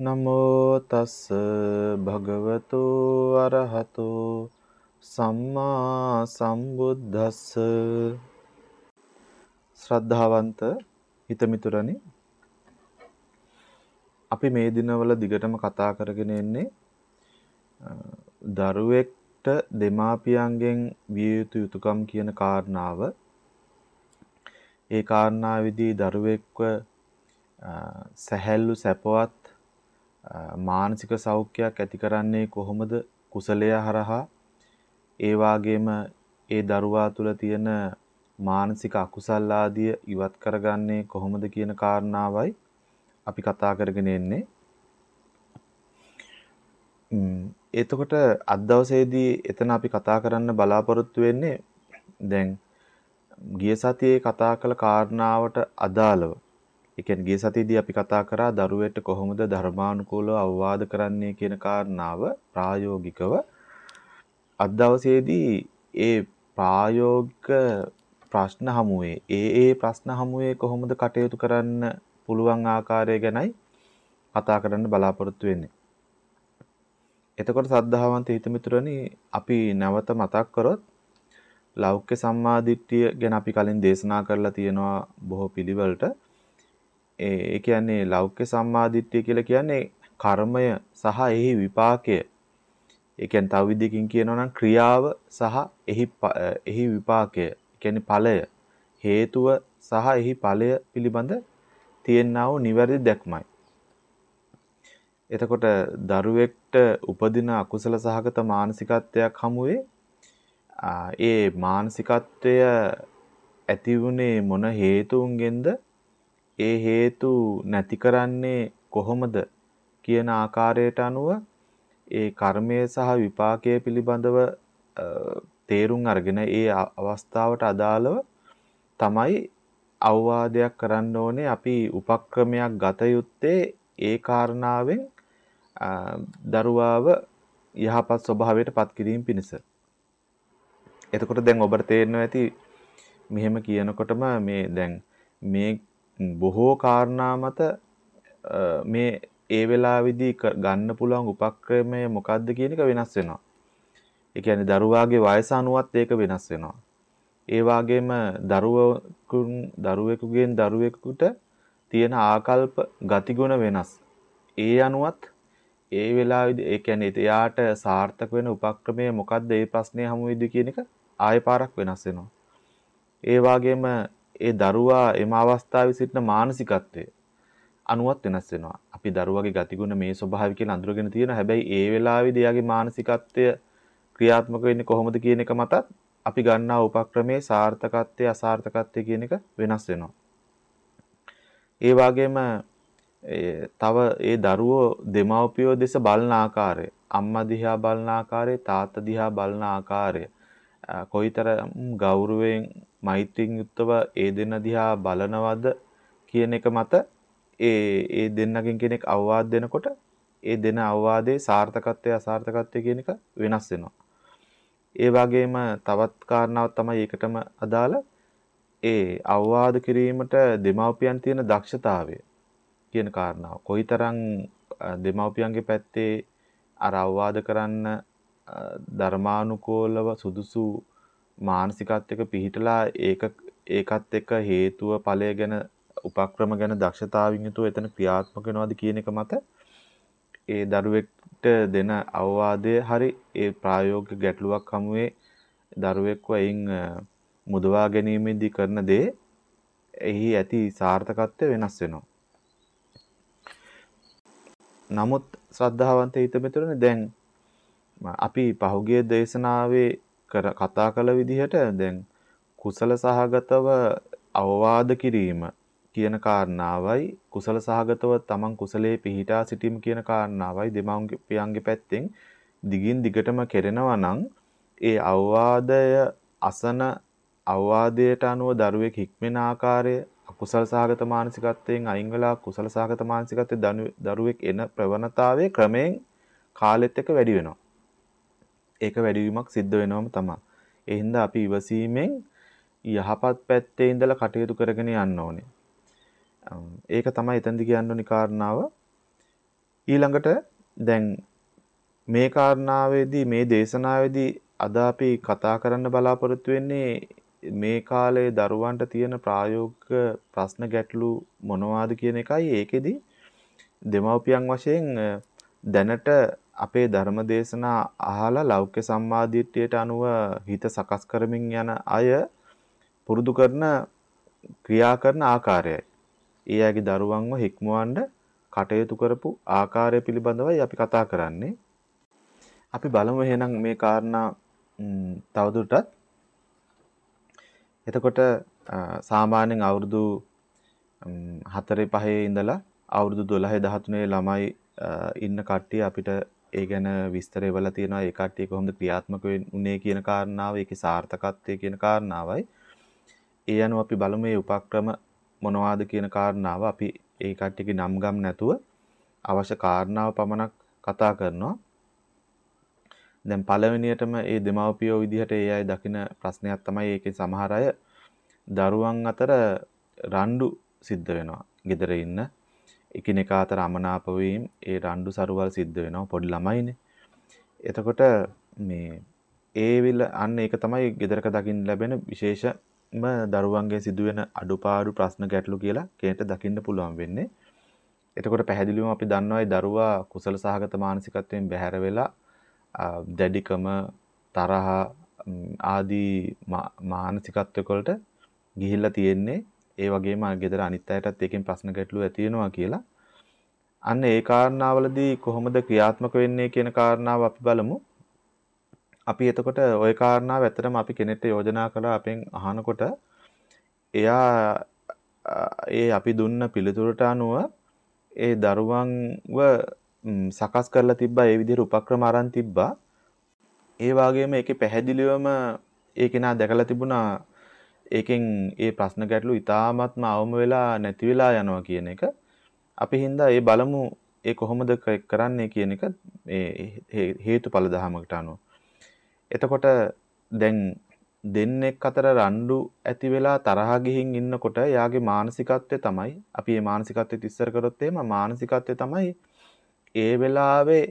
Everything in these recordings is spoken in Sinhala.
නමෝ තස් භගවතු අරහතු සම්මා සම්බුද්දස්ස. ශ්‍රද්ධාවන්ත හිතමිතුරනි අපි මේ දිනවල දිගටම කතා කරගෙන එන්නේ දරුවෙක්ට දෙමාපියන්ගෙන් විය යුතු යුතුයකම් කියන කාරණාව. ඒ කාරණාවේදී දරුවෙක්ව සැහැල්ලු සැපවත් මානසික සෞඛ්‍යයක් ඇති කරන්නේ කොහොමද? කුසලය හරහා. ඒ වාගේම ඒ දරුවා තුළ තියෙන මානසික අකුසල් ආදිය ඉවත් කරගන්නේ කොහොමද කියන කාරණාවයි අපි කතා කරගෙන එන්නේ. එතකොට අද දවසේදී එතන අපි කතා කරන්න බලාපොරොත්තු වෙන්නේ දැන් ගිය සතියේ කතා කළ කාරණාවට අදාළව ඒ කියන්නේ ගිය සතියේදී අපි කතා කරා දරුවෙට කොහොමද ධර්මානුකූලව අවවාද කරන්නේ කියන කාරණාව ප්‍රායෝගිකව අද දවසේදී ඒ ප්‍රායෝගික ප්‍රශ්න හමුවේ ඒ ඒ ප්‍රශ්න හමුවේ කොහොමද කටයුතු කරන්න පුළුවන් ආකාරය ගැනයි කතා කරන්න බලාපොරොත්තු වෙන්නේ. එතකොට සද්ධාවන්ත හිතමිතුරනි අපි නැවත මතක් කරොත් ලෞක්‍ය සම්මාදිට්ඨිය ගැන අපි කලින් දේශනා කරලා තියෙනවා බොහෝ පිළිවෙලට. ඒ කියන්නේ ලෞක්‍ය සම්මාදිට්ඨිය කියලා කියන්නේ කර්මය සහ එහි විපාකය. ඒ කියන්නේ තව විදිහකින් කියනවා නම් ක්‍රියාව සහ එහි එහි විපාකය. කියන්නේ ඵලය. හේතුව සහ එහි ඵලය පිළිබඳ තියෙනා වූ නිවැරදි දැක්මයි. එතකොට දරුවෙක්ට උපදින අකුසල සහගත මානසිකත්වයක් හමුවේ ඒ මානසිකත්වය ඇති වුනේ මොන හේතුන්ගෙන්ද ඒ හේතු නැති කරන්නේ කොහොමද කියන ආකාරයට අනුව ඒ කර්මය සහ විපාකය පිළිබඳව තේරුම් අරගෙන ඒ අවස්ථාවට අදාළව තමයි අවවාදයක් කරන්න ඕනේ අපි උපක්‍රමයක් ගත යුත්තේ ඒ කාරණාවෙන් දරුවාව යහපත් ස්වභාවයට පත් කිරීම පිණිස. එතකොට දැන් ඔබට තේරෙනවා ඇති මෙහෙම කියනකොටම මේ දැන් මේ බොහෝ කාරණා මත මේ ඒ වෙලාවේදී ගන්න පුළුවන් උපක්‍රමය මොකක්ද කියන එක වෙනස් වෙනවා. ඒ කියන්නේ දරුවාගේ වයස අනුවත් ඒක වෙනස් වෙනවා. ඒ වගේම දරුවෙකුන් දරුවෙකුගෙන් දරුවෙකුට තියෙන ආකල්ප ගතිගුණ වෙනස්. ඒ අනුවත් ඒ වෙලාවේදී ඒ කියන්නේ එයාට සාර්ථක වෙන උපක්‍රමය මොකක්ද ඒ ප්‍රශ්නේ හමු වෙද්දී කියන එක ආයෙ පාරක් වෙනස් වෙනවා. ඒ වගේම ඒ දරුවා එම අවස්ථාවේ සිටින මානසිකත්වය අනුවත් වෙනස් වෙනවා. අපි දරුවගේ ගතිගුණ මේ ස්වභාවය කියලා අඳුරගෙන තියෙනවා. හැබැයි ඒ වෙලාවේදී එයාගේ මානසිකත්වය ක්‍රියාත්මක වෙන්නේ කොහොමද කියන එක මතත් අපි ගන්නා උපක්‍රමයේ සාර්ථකත්වය අසාර්ථකත්වය කියන එක වෙනස් වෙනවා. ඒ වගේම තව ඒ දරුවෝ දෙමව්පියෝ දෙස බලන ආකාරය, අම්මා දිහා බලන ආකාරය, තාත්තා දිහා බලන ආකාරය, කොයිතරම් ගෞරවයෙන් මෛත්‍රියෙන් යුක්තව ඒ දෙන්න දිහා බලනවද කියන එක මත ඒ ඒ දෙන්නකින් කෙනෙක් අවවාද දෙනකොට ඒ දෙන අවවාදයේ සාර්ථකත්වය අසාර්ථකත්වය කියන එක වෙනස් වෙනවා. ඒ වගේම තවත් කාරණාවක් තමයි ඒකටම අදාළ ඒ අවවාද කිරීමට දෙමව්පියන් තියෙන දක්ෂතාවය කියන කාරණාව. කොයිතරම් දෙමව්පියන්ගේ පැත්තේ අර අවවාද කරන්න ධර්මානුකූලව සුදුසු මානසිකත්වයක පිහිටලා ඒක ඒකත් එක්ක හේතුව ඵලය ගැන උපක්‍රම ගැන දක්ෂතාවින් යුතුව එතන ක්‍රියාත්මක වෙනවද කියන එක මත ඒ දරුවෙක්ට දෙන අවවාදය හරි ඒ ප්‍රායෝගික ගැටලුවක් හමුවේ දරුවෙක්ව එයින් මුදවා ගැනීමේදී කරන දේ එහි ඇති සාර්ථකත්වය වෙනස් වෙනවා. නමුත් ශ්‍රද්ධාවන්ත හිත මෙතනනේ දැන් අපි පහුගිය දේශනාවේ කර කතා කළ විදිහට දැන් කුසල සහගතව අවවාද කිරීම කියන කාරණාවයි කුසල සහගතව තමන් කුසලයේ පිහිටා සිටීම කියන කාරණාවයි දෙමව්පියන්ගේ පැත්තෙන් දිගින් දිගටම කෙරෙනවා නම් ඒ අවවාදය අසන අවවාදයට අනුව දරුවෙක් හික්මෙන ආකාරය අකුසල සහගත මානසිකත්වයෙන් අයින් වෙලා කුසල සහගත මානසිකත්වයේ දරුවෙක් එන ප්‍රවණතාවය ක්‍රමයෙන් කාලෙත් එක්ක වැඩි වෙනවා. ඒක වැඩිවීමක් සිද්ධ වෙනවම තමයි. ඒ හින්දා අපි ඉවසීමෙන් යහපත් පැත්තේ ඉඳලා කටයුතු කරගෙන යන්න ඕනේ. ඒක තමයි එතනදි කියන්න ඕනි කාරණාව. ඊළඟට දැන් මේ කාරණාවේදී මේ දේශනාවේදී අද අපි කතා කරන්න බලාපොරොත්තු වෙන්නේ මේ කාලේ දරුවන්ට තියෙන ප්‍රායෝගික ප්‍රශ්න ගැටලු මොනවාද කියන එකයි ඒකෙදි දෙමව්පියන් වශයෙන් දැනට අපේ ධර්ම දේශනා අහලා ලෞකික සම්මාදිට්ඨියට අනුව හිත සකස් කරමින් යන අය පුරුදු කරන ක්‍රියා කරන ආකාරයයි. ඒ අයගේ දරුවන්ව හික්මවන්න කටයුතු කරපු ආකාරය පිළිබඳවයි අපි කතා කරන්නේ. අපි බලමු එහෙනම් මේ කාරණා තවදුරටත්. එතකොට සාමාන්‍යයෙන් අවුරුදු 4 5 ඉඳලා අවුරුදු 12 13 ළමයි ඉන්න කට්ටිය අපිට ඒ ගැන විස්තර එවලා තියෙනවා. ඒ කට්ටිය කොහොමද ක්‍රියාත්මක වෙන්නේ කියන කාරණාව ඒකේ සාර්ථකත්වය කියන කාරණාවයි. ඒ අනුව අපි බලමු මේ උපක්‍රම මොනවාද කියන කාරණාව. අපි ඒ කට්ටියගේ නම් ගම් නැතුව අවශ්‍ය කාරණාව පමණක් කතා කරනවා. දැන් පළවෙනියටම ඒ දෙමව්පියෝ විදිහට ඒ අය දකින ප්‍රශ්නයක් තමයි ඒකේ සමහර අය දරුවන් අතර රණ්ඩු සිද්ධ වෙනවා. ගෙදර ඉන්න එකිනෙකා අතර අමනාප වීම ඒ රණ්ඩු සරුවල් සිද්ධ වෙනවා පොඩි ළමයිනේ. එතකොට මේ ඒ විල අන්න ඒක තමයි ගෙදරක දකින්න ලැබෙන විශේෂම දරුවන්ගේ සිදුවෙන අඩුපාඩු ප්‍රශ්න ගැටලු කියලා කෙනෙක්ට දකින්න පුළුවන් වෙන්නේ. එතකොට පැහැදිලිවම අපි දන්නවා දරුවා කුසල සහගත මානසිකත්වයෙන් බැහැර වෙලා දැඩිකම තරහ ආදී මානසිකත්වයකට ගිහිල්ලා තියෙන්නේ ඒ වගේම ගෙදර අනිත් අයටත් ඒකෙන් ප්‍රශ්න ගැටලු ඇති වෙනවා කියලා. අන්න ඒ කාරණාවලදී කොහොමද ක්‍රියාත්මක වෙන්නේ කියන කාරණාව අපි බලමු. අපි එතකොට ওই කාරණාව ඇත්තටම අපි කෙනෙක්ට යෝජනා කළා අපෙන් අහනකොට එයා ඒ අපි දුන්න පිළිතුරට අනුව ඒ දරුවන්ව සකස් කරලා තිබ්බා ඒ විදිහට උපක්‍රම අරන් තිබ්බා. ඒ වගේම ඒකේ පැහැදිලිවම ඒ කෙනා දැකලා තිබුණා ඒකෙන් ඒ ප්‍රශ්න ගැටලු ඉතාමත්ම අවම වෙලා නැති වෙලා යනවා කියන එක. අපි හින්දා ඒ බලමු ඒ කොහොමද කරන්නේ කියන එක ඒ හේතුඵල ධමයකට අනුව. එතකොට දැන් දෙන්නෙක් අතර රණ්ඩු ඇති වෙලා තරහා ගිහින් ඉන්නකොට එයාගේ මානසිකත්වය තමයි අපි මේ මානසිකත්වය තිස්සර කරොත් එහෙම මානසිකත්වය තමයි ඒ වෙලාවේ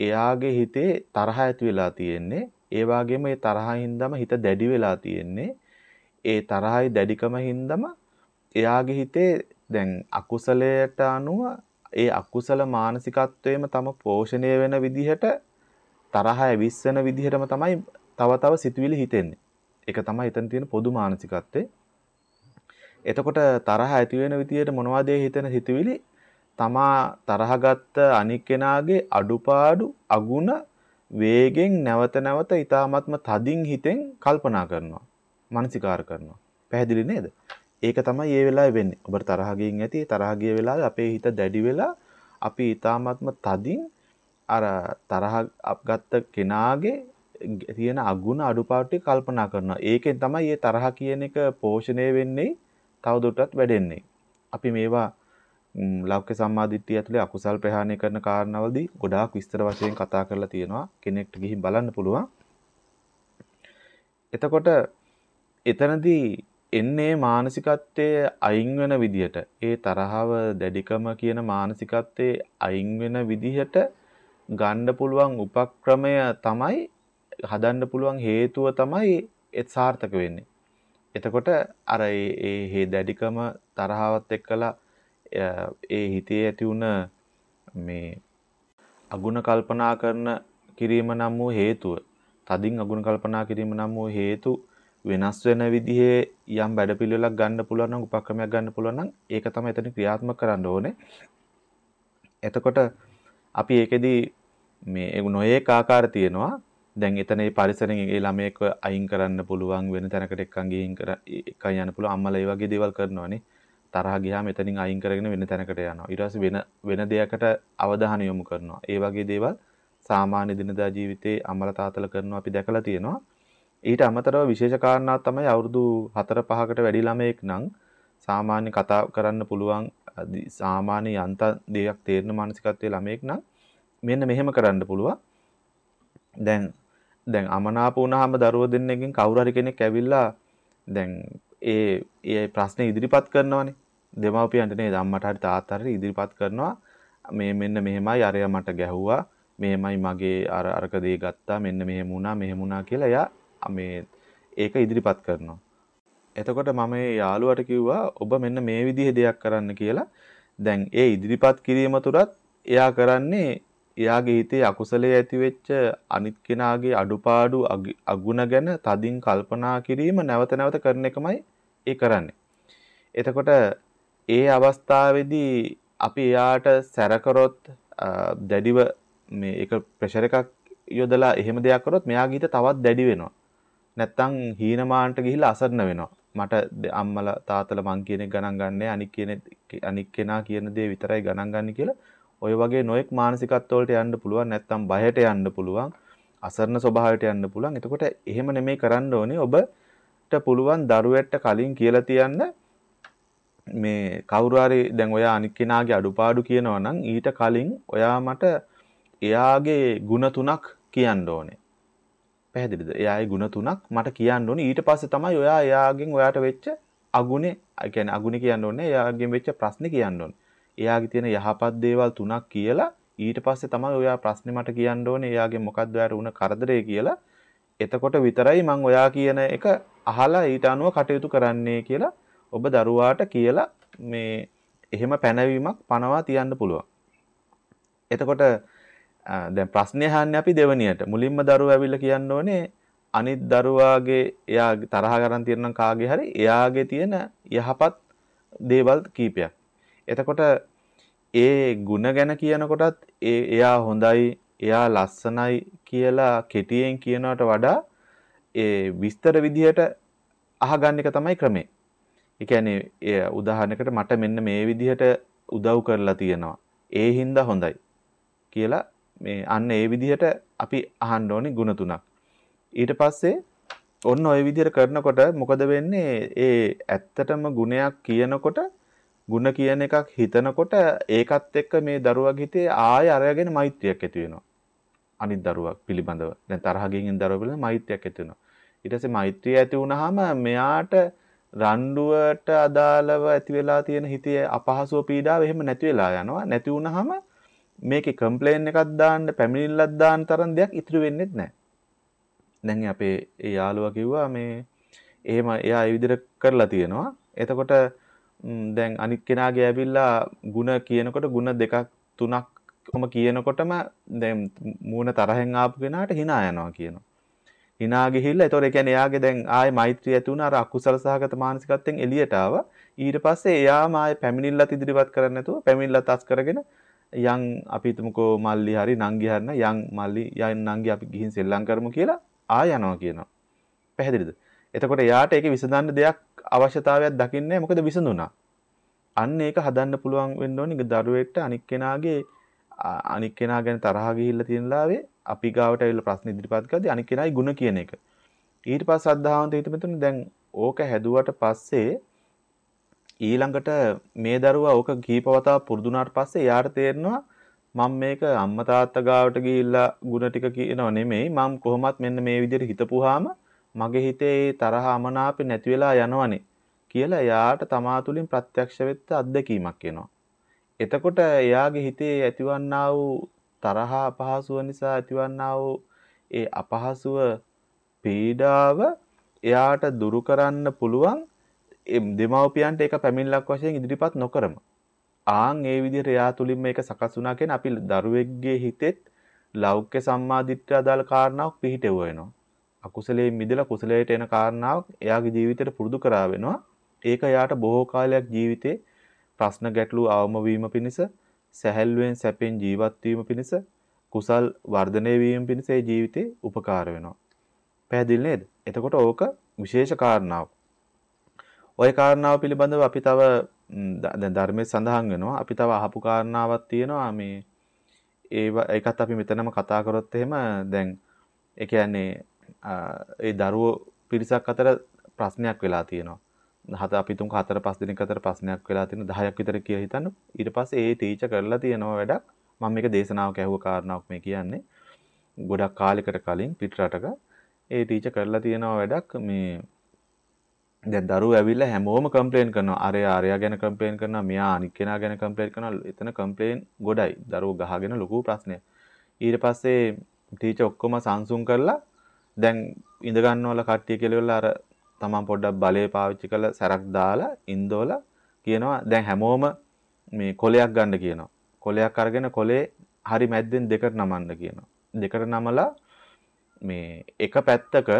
එයාගේ හිතේ තරහ ඇති වෙලා තියෙන්නේ. ඒ වගේම ඒ තරහින්දම හිත දැඩි වෙලා තියෙන්නේ. ඒ තරහයි දැඩිකම හින්දම එයාගේ හිතේ දැන් අකුසලයට අනුව ඒ අකුසල මානසිකත්වයේම තම පෝෂණය වෙන විදිහට තරහ ඇවිස්සෙන විදිහටම තමයි තව තව සිතුවිලි හිතෙන්නේ. ඒක තමයි එතන තියෙන පොදු මානසිකත්වේ. එතකොට තරහ ඇති වෙන විදිහට මොනවද හිතෙන සිතුවිලි තමා තරහ ගත්ත අනික් කෙනාගේ අඩුපාඩු අගුණ වේගෙන් නැවත නැවත ඊ타ත්ම තදින් හිතෙන් කල්පනා කරනවා. මානසිකාර කරනවා. පැහැදිලි නේද? ඒක තමයි මේ වෙලාවේ වෙන්නේ. ඔබට තරහ ගින් ඇති තරහ ගිය වෙලාවේ අපේ හිත දැඩි වෙලා අපි ඊ타ත්ම තදින් අර තරහ ගත්ත කෙනාගේ තියෙන අගුණ අඩුපාඩු කල්පනා කරනවා. ඒකෙන් තමයි මේ තරහ කියන එක පෝෂණය වෙන්නේ තවදුරටත් වැඩෙන්නේ. අපි මේවා ලෞකික සම්මාදිට්ඨිය ඇතුලේ අකුසල් ප්‍රහාණය කරන කාරණාවලදී ගොඩාක් විස්තර වශයෙන් කතා කරලා තියෙනවා. කෙනෙක්ට ගිහින් බලන්න පුළුවන්. එතකොට එතනදී එන්නේ මානසිකත්වයේ අයින් වෙන විදිහට ඒ තරහව දැඩිකම කියන මානසිකත්වයේ අයින් වෙන විදිහට ගන්න පුළුවන් උපක්‍රමය තමයි හදන්න පුළුවන් හේතුව තමයි ඒ සාර්ථක වෙන්නේ. එතකොට අර ඒ හේ දැඩිකම තරහවත් එක්කලා ඒ හිතේ ඇති වුණ මේ අගුණ කල්පනා කරන කිරීම නම් වූ හේතුව තදින් අගුණ කල්පනා කිරීම නම් වූ හේතු වෙනස් වෙන විදිහේ යම් වැඩපිළිවෙලක් ගන්න පුළුවන් නම් උපක්‍රමයක් ගන්න පුළුවන් නම් ඒක තමයි එතන ක්‍රියාත්මක කරන්න ඕනේ. එතකොට අපි ඒකෙදි මේ නොයේක ආකාර තියෙනවා. දැන් එතන මේ පරිසරයෙන් ඒ ළමයෙක් අයින් කරන්න පුළුවන් වෙන තැනකට එක්කන් ගිහින් කර එකයි යන්න පුළුවන් අම්මලා ඒ වගේ දේවල් කරනවානේ. තරහ ගියාම එතනින් අයින් කරගෙන වෙන තැනකට යනවා. ඊට පස්සේ වෙන වෙන දෙයකට අවධානය යොමු කරනවා. ඒ වගේ දේවල් සාමාන්‍ය දිනදා ජීවිතේ අම්මලා තාත්තලා කරනවා අපි දැකලා තියෙනවා. ඊට අමතරව විශේෂ කාරණාවක් තමයි අවුරුදු 4 5කට වැඩි ළමයෙක් නම් සාමාන්‍ය කතා කරන්න පුළුවන් සාමාන්‍ය යන්ත දෙයක් තේරෙන මානසිකත්වයේ ළමයෙක් නම් මෙන්න මෙහෙම කරන්න පුළුවන්. දැන් දැන් අමනාප වුණාම දරුවෝ දෙන්නෙක්ගෙන් කවුරු හරි කෙනෙක් ඇවිල්ලා දැන් ඒ ඒ ප්‍රශ්නේ ඉදිරිපත් කරනවානේ. දෙමව්පියන්ට නේද අම්මට හරි තාත්තට හරි ඉදිරිපත් කරනවා. මේ මෙන්න මෙහෙමයි අරයා මට ගැහුවා මෙහෙමයි මගේ අර අරක දේ ගත්තා මෙන්න මෙහෙම වුණා මෙහෙම වුණා කියලා එයා මේ ඒක ඉදිරිපත් කරනවා. එතකොට මම ඒ යාළුවට කිව්වා ඔබ මෙන්න මේ විදිහේ දෙයක් කරන්න කියලා. දැන් ඒ ඉදිරිපත් කිරීම තුරත් එයා කරන්නේ එයාගේ හිතේ අකුසලයේ ඇතිවෙච්ච අනිත් කෙනාගේ අඩුපාඩු අගුණ ගැන තදින් කල්පනා කිරීම නැවත නැවත කරන එකමයි ඒ කරන්නේ. එතකොට ඒ අවස්ථාවේදී අපි එයාට සැරකරොත් දැඩිව මේ ඒක ප්‍රෙෂර් එකක් යොදලා එහෙම දෙයක් කරොත් මෙයාගේ හිත තවත් දැඩි වෙනවා. නැත්තම් හීනමානට ගිහිල්ලා අසරණ වෙනවා. මට අම්මලා තාත්තලා මං කියන එක ගණන් ගන්නෑ අනික් කියන අනික් කෙනා කියන දේ විතරයි ගණන් ගන්න කියලා ඔය වගේ නොයෙක් මානසිකත්ව වලට යන්න පුළුවන් නැත්තම් බයට යන්න පුළුවන් අසරණ ස්වභාවයට යන්න පුළුවන්. එතකොට එහෙම නෙමෙයි කරන්න ඕනේ. ඔබට පුළුවන් දරුවෙක්ට කලින් කියලා තියන්න මේ කවුරු හරි දැන් ඔයා අනික් කෙනාගේ අඩුපාඩු කියනවා නම් ඊට කලින් ඔයා මට එයාගේ ಗುಣ තුනක් කියන්න ඕනේ. පැහැදිලිද? එයාගේ ಗುಣ තුනක් මට කියන්න ඕනේ. ඊට පස්සේ තමයි ඔයා එයාගෙන් ඔයාට වෙච්ච අගුණේ, ඒ කියන්නේ අගුණේ කියන්න ඕනේ. එයාගෙන් වෙච්ච ප්‍රශ්නේ කියන්න ඕනේ. එයාගේ තියෙන යහපත් දේවල් තුනක් කියලා ඊට පස්සේ තමයි ඔයා ප්‍රශ්නේ මට කියන්න ඕනේ. එයාගෙන් මොකද්ද ඔයාට වුණ කරදරේ කියලා. එතකොට විතරයි මම ඔයා කියන එක අහලා ඊට අනුව කටයුතු කරන්නේ කියලා ඔබ දරුවාට කියලා මේ එහෙම පැනවීමක් පනවා තියන්න පුළුවන්. එතකොට දැන් ප්‍රශ්නේ අහන්නේ අපි දෙවනියට. මුලින්ම දරුවා ඇවිල්ලා කියන්න ඕනේ අනිත් දරුවාගේ එයා තරහ ගන්න තියෙන කාගේ හරි එයාගේ තියෙන යහපත් දේවල් කීපයක්. එතකොට ඒ ಗುಣ ගැන කියනකොටත් ඒ එයා හොඳයි, එයා ලස්සනයි කියලා කෙටියෙන් කියනවට වඩා ඒ විස්තර විදිහට අහගන්න එක තමයි ක්‍රමේ. ඒ කියන්නේ උදාහරණයකට මට මෙන්න මේ විදිහට උදව් කරලා තියෙනවා. ඒ හින්දා හොඳයි කියලා මේ අන්න ඒ විදිහට අපි අහන්න ඕනේ ಗುಣ තුනක්. ඊට පස්සේ ඔන්න ওই විදිහට කරනකොට මොකද වෙන්නේ? ඒ ඇත්තටම ගුණයක් කියනකොට ಗುಣ කියන එකක් හිතනකොට ඒකත් එක්ක මේ දරුවගේ හිතේ ආය අරගෙන මෛත්‍රියක් ඇති වෙනවා. අනිත් දරුවක් පිළිබඳව. දැන් තරහකින් ඉන්න දරුවා පිළිබඳව මෛත්‍රියක් ඇති වෙනවා. ඊට පස්සේ මෛත්‍රිය ඇති වුනහම මෙයාට රණ්ඩුවට අදාළව ඇති වෙලා තියෙන හිතේ අපහසුව පීඩාව එහෙම නැති වෙලා යනවා. නැති වුනහම මේකේ කම්ප්ලේන් එකක් දාන්න පැමිණිල්ලක් දාන්න තරම් දෙයක් ඉතුරු වෙන්නේ නැහැ. දැන් අපේ ඒ යාළුවා කිව්වා මේ එහෙම එයා ඒ විදිහට කරලා තියෙනවා. එතකොට දැන් අනිත් කෙනාගේ ඇවිල්ලා ಗುಣ කියනකොට ಗುಣ දෙකක් තුනක්ම කියනකොටම දැන් මූණ තරහෙන් ආපු කෙනාට hina යනවා කියනවා. hina ගිහිල්ලා ඒතකොට ඒ කියන්නේ එයාගේ දැන් ආයේ මෛත්‍රිය ඇති වුණා අර අකුසල සහගත මානසිකත්වයෙන් එළියට ආවා. ඊට පස්සේ එයාම ආයේ පැමිණිල්ලත් ඉදිරිපත් කරන්නේ නැතුව පැමිණිල්ලත් අස් කරගෙන යන් අපි හිතමුකෝ මල්ලි හරි නංගි හරින යන් මල්ලි යන් නංගි අපි ගිහින් සෙල්ලම් කරමු කියලා ආය යනවා කියනවා. පැහැදිලිද? එතකොට එයාට ඒකේ විසඳන්න දෙයක් අවශ්‍යතාවයක් දකින්නේ මොකද විසඳුණා. අන්න ඒක හදන්න පුළුවන් වෙන්න ඕනේ දරුවෙක්ට අනික් කෙනාගේ අනික් කෙනා ගැන තරහ ගිහිල්ලා තියෙන ලාවේ අපි ගාවට ඇවිල්ලා ප්‍රශ්න ඉදිරිපත් කරද්දී අනික් කෙනායි ಗುಣ කියන එක. ඊට පස්සේ අද්ධාවන්ත හිතමෙතුනේ දැන් ඕක හැදුවට පස්සේ ඊළඟට මේ දරුවා ඕක කීපවතාවක් පුරුදුනාට පස්සේ යාට තේරෙනවා මම මේක අම්මා තාත්තා ගාවට ගිහිල්ලා ಗುಣ ටික කියනව නෙමෙයි මම කොහොමත් මෙන්න මේ විදිහට හිතපුවාම මගේ හිතේ තරහ අමනාපේ නැති වෙලා යනවනේ කියලා එයාට තමා තුළින් ප්‍රත්‍යක්ෂ වෙච්ච අත්දැකීමක් එනවා. එතකොට එයාගේ හිතේ ඇතිවන්නා වූ තරහ අපහසුව නිසා ඇතිවන්නා වූ ඒ අපහසුව පීඩාව එයාට දුරු කරන්න පුළුවන් දෙමව්පියන්ට ඒක පැමිණිල්ලක් වශයෙන් ඉදිරිපත් නොකරම. ආන් ඒ විදිහට එයා තුලින් මේක සකස් වුණා කියන අපි දරුවෙක්ගේ හිතෙත් ලෞක්‍ය සම්මාදිට්ඨිය අදාළ කාරණාවක් පිහිටෙව වෙනවා. අකුසලයෙන් මිදලා කුසලයට එන කාරණාවක් එයාගේ ජීවිතේට පුරුදු කරා වෙනවා. ඒක එයාට බොහෝ කාලයක් ජීවිතේ ප්‍රශ්න ගැටලු අවම වීම පිණිස සැහැල්ලුවෙන් සැපෙන් ජීවත් වීම පිණිස කුසල් වර්ධනය වීම පිණිස ඒ ජීවිතේ උපකාර වෙනවා. පැහැදිලි නේද? එතකොට ඕක විශේෂ කාරණාවක්. ওই කාරණාව පිළිබඳව අපි තව දැන් ධර්මයේ සඳහන් වෙනවා. අපි තව අහපු කාරණාවක් තියෙනවා මේ ඒව ඒකත් අපි මෙතනම කතා කරොත් එහෙම දැන් ඒ කියන්නේ ඒ දරුවෝ පිරිසක් අතර ප්‍රශ්නයක් වෙලා තියෙනවා. හත අපි තුන් හතර පහ දිනක අතර ප්‍රශ්නයක් වෙලා තියෙන 10ක් විතර කියලා හිතන්න. ඊට පස්සේ ඒ ටීචර් කරලා තියෙනවා වැඩක්. මම මේක දේශනාවක ඇහුව කාරණාවක් මේ කියන්නේ. ගොඩක් කාලයකට කලින් පිට රටක ඒ ටීචර් කරලා තියෙනවා වැඩක් මේ දැන් දරුවෝ ඇවිල්ලා හැමෝම කම්ප්ලේන් කරනවා. අරයා අරයා ගැන කම්ප්ලේන් කරනවා. මෙයා අනික් කෙනා ගැන කම්ප්ලේන් කරනවා. එතන කම්ප්ලේන් ගොඩයි. දරුවෝ ගහගෙන ලොකු ප්‍රශ්නයක්. ඊට පස්සේ ටීචර් ඔක්කොම සංසුන් කරලා දැන් ඉඳ ගන්නවල කට්ටිය කියලා අර තමන් පොඩ්ඩක් බලය පාවිච්චි කරලා සැරක් දාලා ඉන්දෝලා කියනවා දැන් හැමෝම මේ කොලයක් ගන්න කියනවා. කොලයක් අරගෙන කොලේ හරි මැද්දෙන් දෙකට නමන්න කියනවා. දෙකට නමලා මේ එක පැත්තක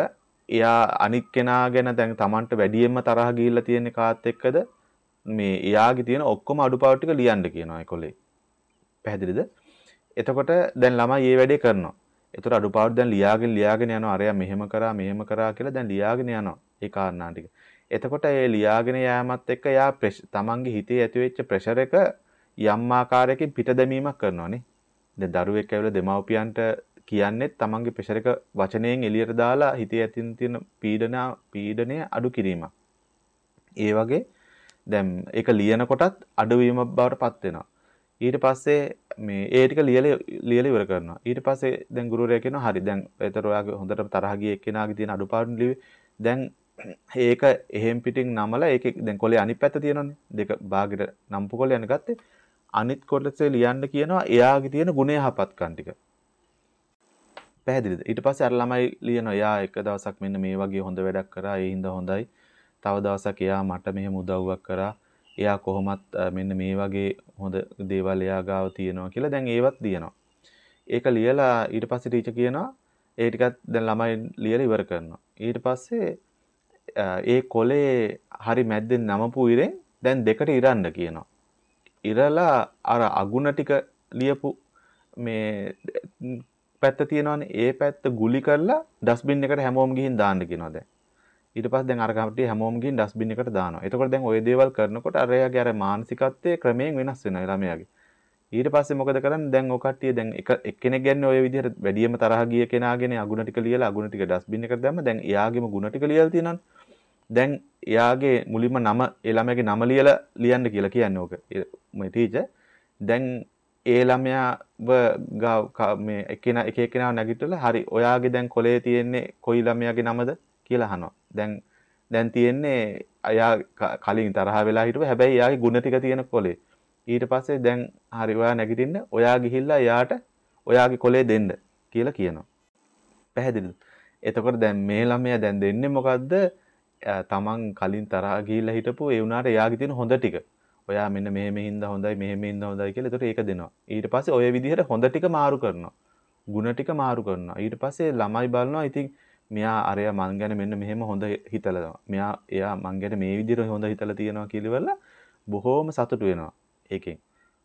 එයා අනික් කෙනා ගැන දැන් Tamanට වැඩියෙන්ම තරහ ගිහිල්ලා තියෙන කාත් එක්කද මේ එයාගේ තියෙන ඔක්කොම අඩුපාඩු ටික ලියන්න කියනවා ඒ කොලේ. පැහැදිලිද? එතකොට දැන් ළමයි මේ වැඩේ කරනවා. ඒතර අඩුපාඩු දැන් ලියාගෙන ලියාගෙන යනවා. අරයා මෙහෙම කරා මෙහෙම කරා කියලා දැන් ලියාගෙන යනවා. ඒ කාරණා ටික. එතකොට ඒ ලියාගෙන යෑමත් එක්ක එයා තමන්ගේ හිතේ ඇතිවෙච්ච ප්‍රෙෂර් එක යම් ආකාරයකින් පිට දැමීමක් කරනවානේ. දැන් දරුවෙක් ඇවිල්ලා දෙමව්පියන්ට කියන්නේත් තමන්ගේ ප්‍රෙෂර් එක වචනයෙන් එළියට දාලා හිතේ ඇතින් තියෙන පීඩන පීඩනය අඩු කිරීමක්. ඒ වගේ දැන් ඒක ලියනකොටත් අඩුවීමක් බවට පත් වෙනවා. ඊට පස්සේ මේ ඒ ටික ලියලා ලියලා ඉවර කරනවා. ඊට පස්සේ දැන් ගුරුවරයා කියනවා හරි දැන් ඒතර ඔයාගේ හොඳට තරහ ගිය එක්කෙනාගේ තියෙන අඩුපාඩු ලිව්වේ. දැන් ඒක එහෙම් පිටින් නමලා ඒකේ දැන් කොලේ අනිත් පැත්ත තියෙනවනේ. දෙක බාගෙට නම්පු කොලේ යන ගත්තේ. අනිත් කොටසේ ලියන්න කියනවා එයාගේ තියෙන ගුණ යහපත්කම් ටික. පැහැදිලිද? ඊට පස්සේ අර ළමයි ලියනවා එයා එක දවසක් මෙන්න මේ වගේ හොඳ වැඩක් කරා. ඒ හින්දා හොඳයි. තව දවසක් එයා මට මෙහෙම උදව්වක් කරා. එයා කොහොමත් මෙන්න මේ වගේ හොඳ දේවල් එයා ගාව තියෙනවා කියලා දැන් ඒවත් ලියනවා. ඒක ලියලා ඊට පස්සේ ටීචර් කියනවා ඒ ටිකත් දැන් ළමයි ලියලා ඉවර කරනවා. ඊට පස්සේ ඒ කොලේ හරි මැද්දෙන් නමපු ඉරෙන් දැන් දෙකට ඉරන්න කියනවා. ඉරලා අර අගුණ ටික ලියපු මේ පැත්ත තියෙනවනේ ඒ පැත්ත ගුලි කරලා ඩස්බින් එකට හැමෝම ගිහින් දාන්න කියනවා දැන්. ඊට පස්සේ දැන් අර කට්ටිය හැමෝම ගිහින් ඩස්බින් එකට දානවා. එතකොට දැන් ওই දේවල් කරනකොට අර එයාගේ අර මානසිකත්වයේ ක්‍රමයෙන් වෙනස් වෙනවා ළමයාගේ. ඊට පස්සේ මොකද කරන්නේ දැන් ඔය කට්ටිය දැන් එක එක්කෙනෙක් ගැන්නේ ඔය විදිහට වැඩියම තරහ ගිය කෙනාගෙන අගුණ ටික ලියලා අගුණ ටික ඩස්බින් එකට දැම්ම දැන් එයාගේම ගුණ ටික ලියලා තියෙනවනේ. දැන් එයාගේ මුලින්ම නම ඒ ළමයාගේ නම ලියලා ලියන්න කියලා කියන්නේ ඕක. මේ ටීචර් දැන් ඒ ළමයාව ගාව මේ එකන එක එකනාව නැගිටලා හරි ඔයාගේ දැන් කොලේ තියෙන්නේ කොයි ළමයාගේ නමද කියලා අහනවා. දැන් දැන් තියෙන්නේ අයා කලින් තරහ වෙලා හිටුව හැබැයි එයාගේ ಗುಣ ටික තියෙන කොලේ. ඊට පස්සේ දැන් හරි ඔයා නැගිටින්න ඔයා ගිහිල්ලා එයාට ඔයාගේ කොලේ දෙන්න කියලා කියනවා. පැහැදිලිද? එතකොට දැන් මේ ළමයා දැන් දෙන්නේ මොකද්ද? තමන් කලින් තරහ ගිහිල්ලා හිටපු ඒ උනාට එයාගේ තියෙන හොඳ ටික. ඔයා මෙන්න මෙහෙම හින්දා හොඳයි මෙහෙම හින්දා හොඳයි කියලා ඒකට ඒක දෙනවා. ඊට පස්සේ ඔය විදිහට හොඳ ටික මාරු කරනවා. ಗುಣ ටික මාරු කරනවා. ඊට පස්සේ ළමයි බලනවා ඉතින් මෙයා අරයා මං ගැන මෙන්න මෙහෙම හොඳ හිතලා මෙයා එයා මං ගැන මේ විදිහට හොඳ හිතලා තියෙනවා කියලා බොහෝම සතුටු වෙනවා. ඒකෙන්.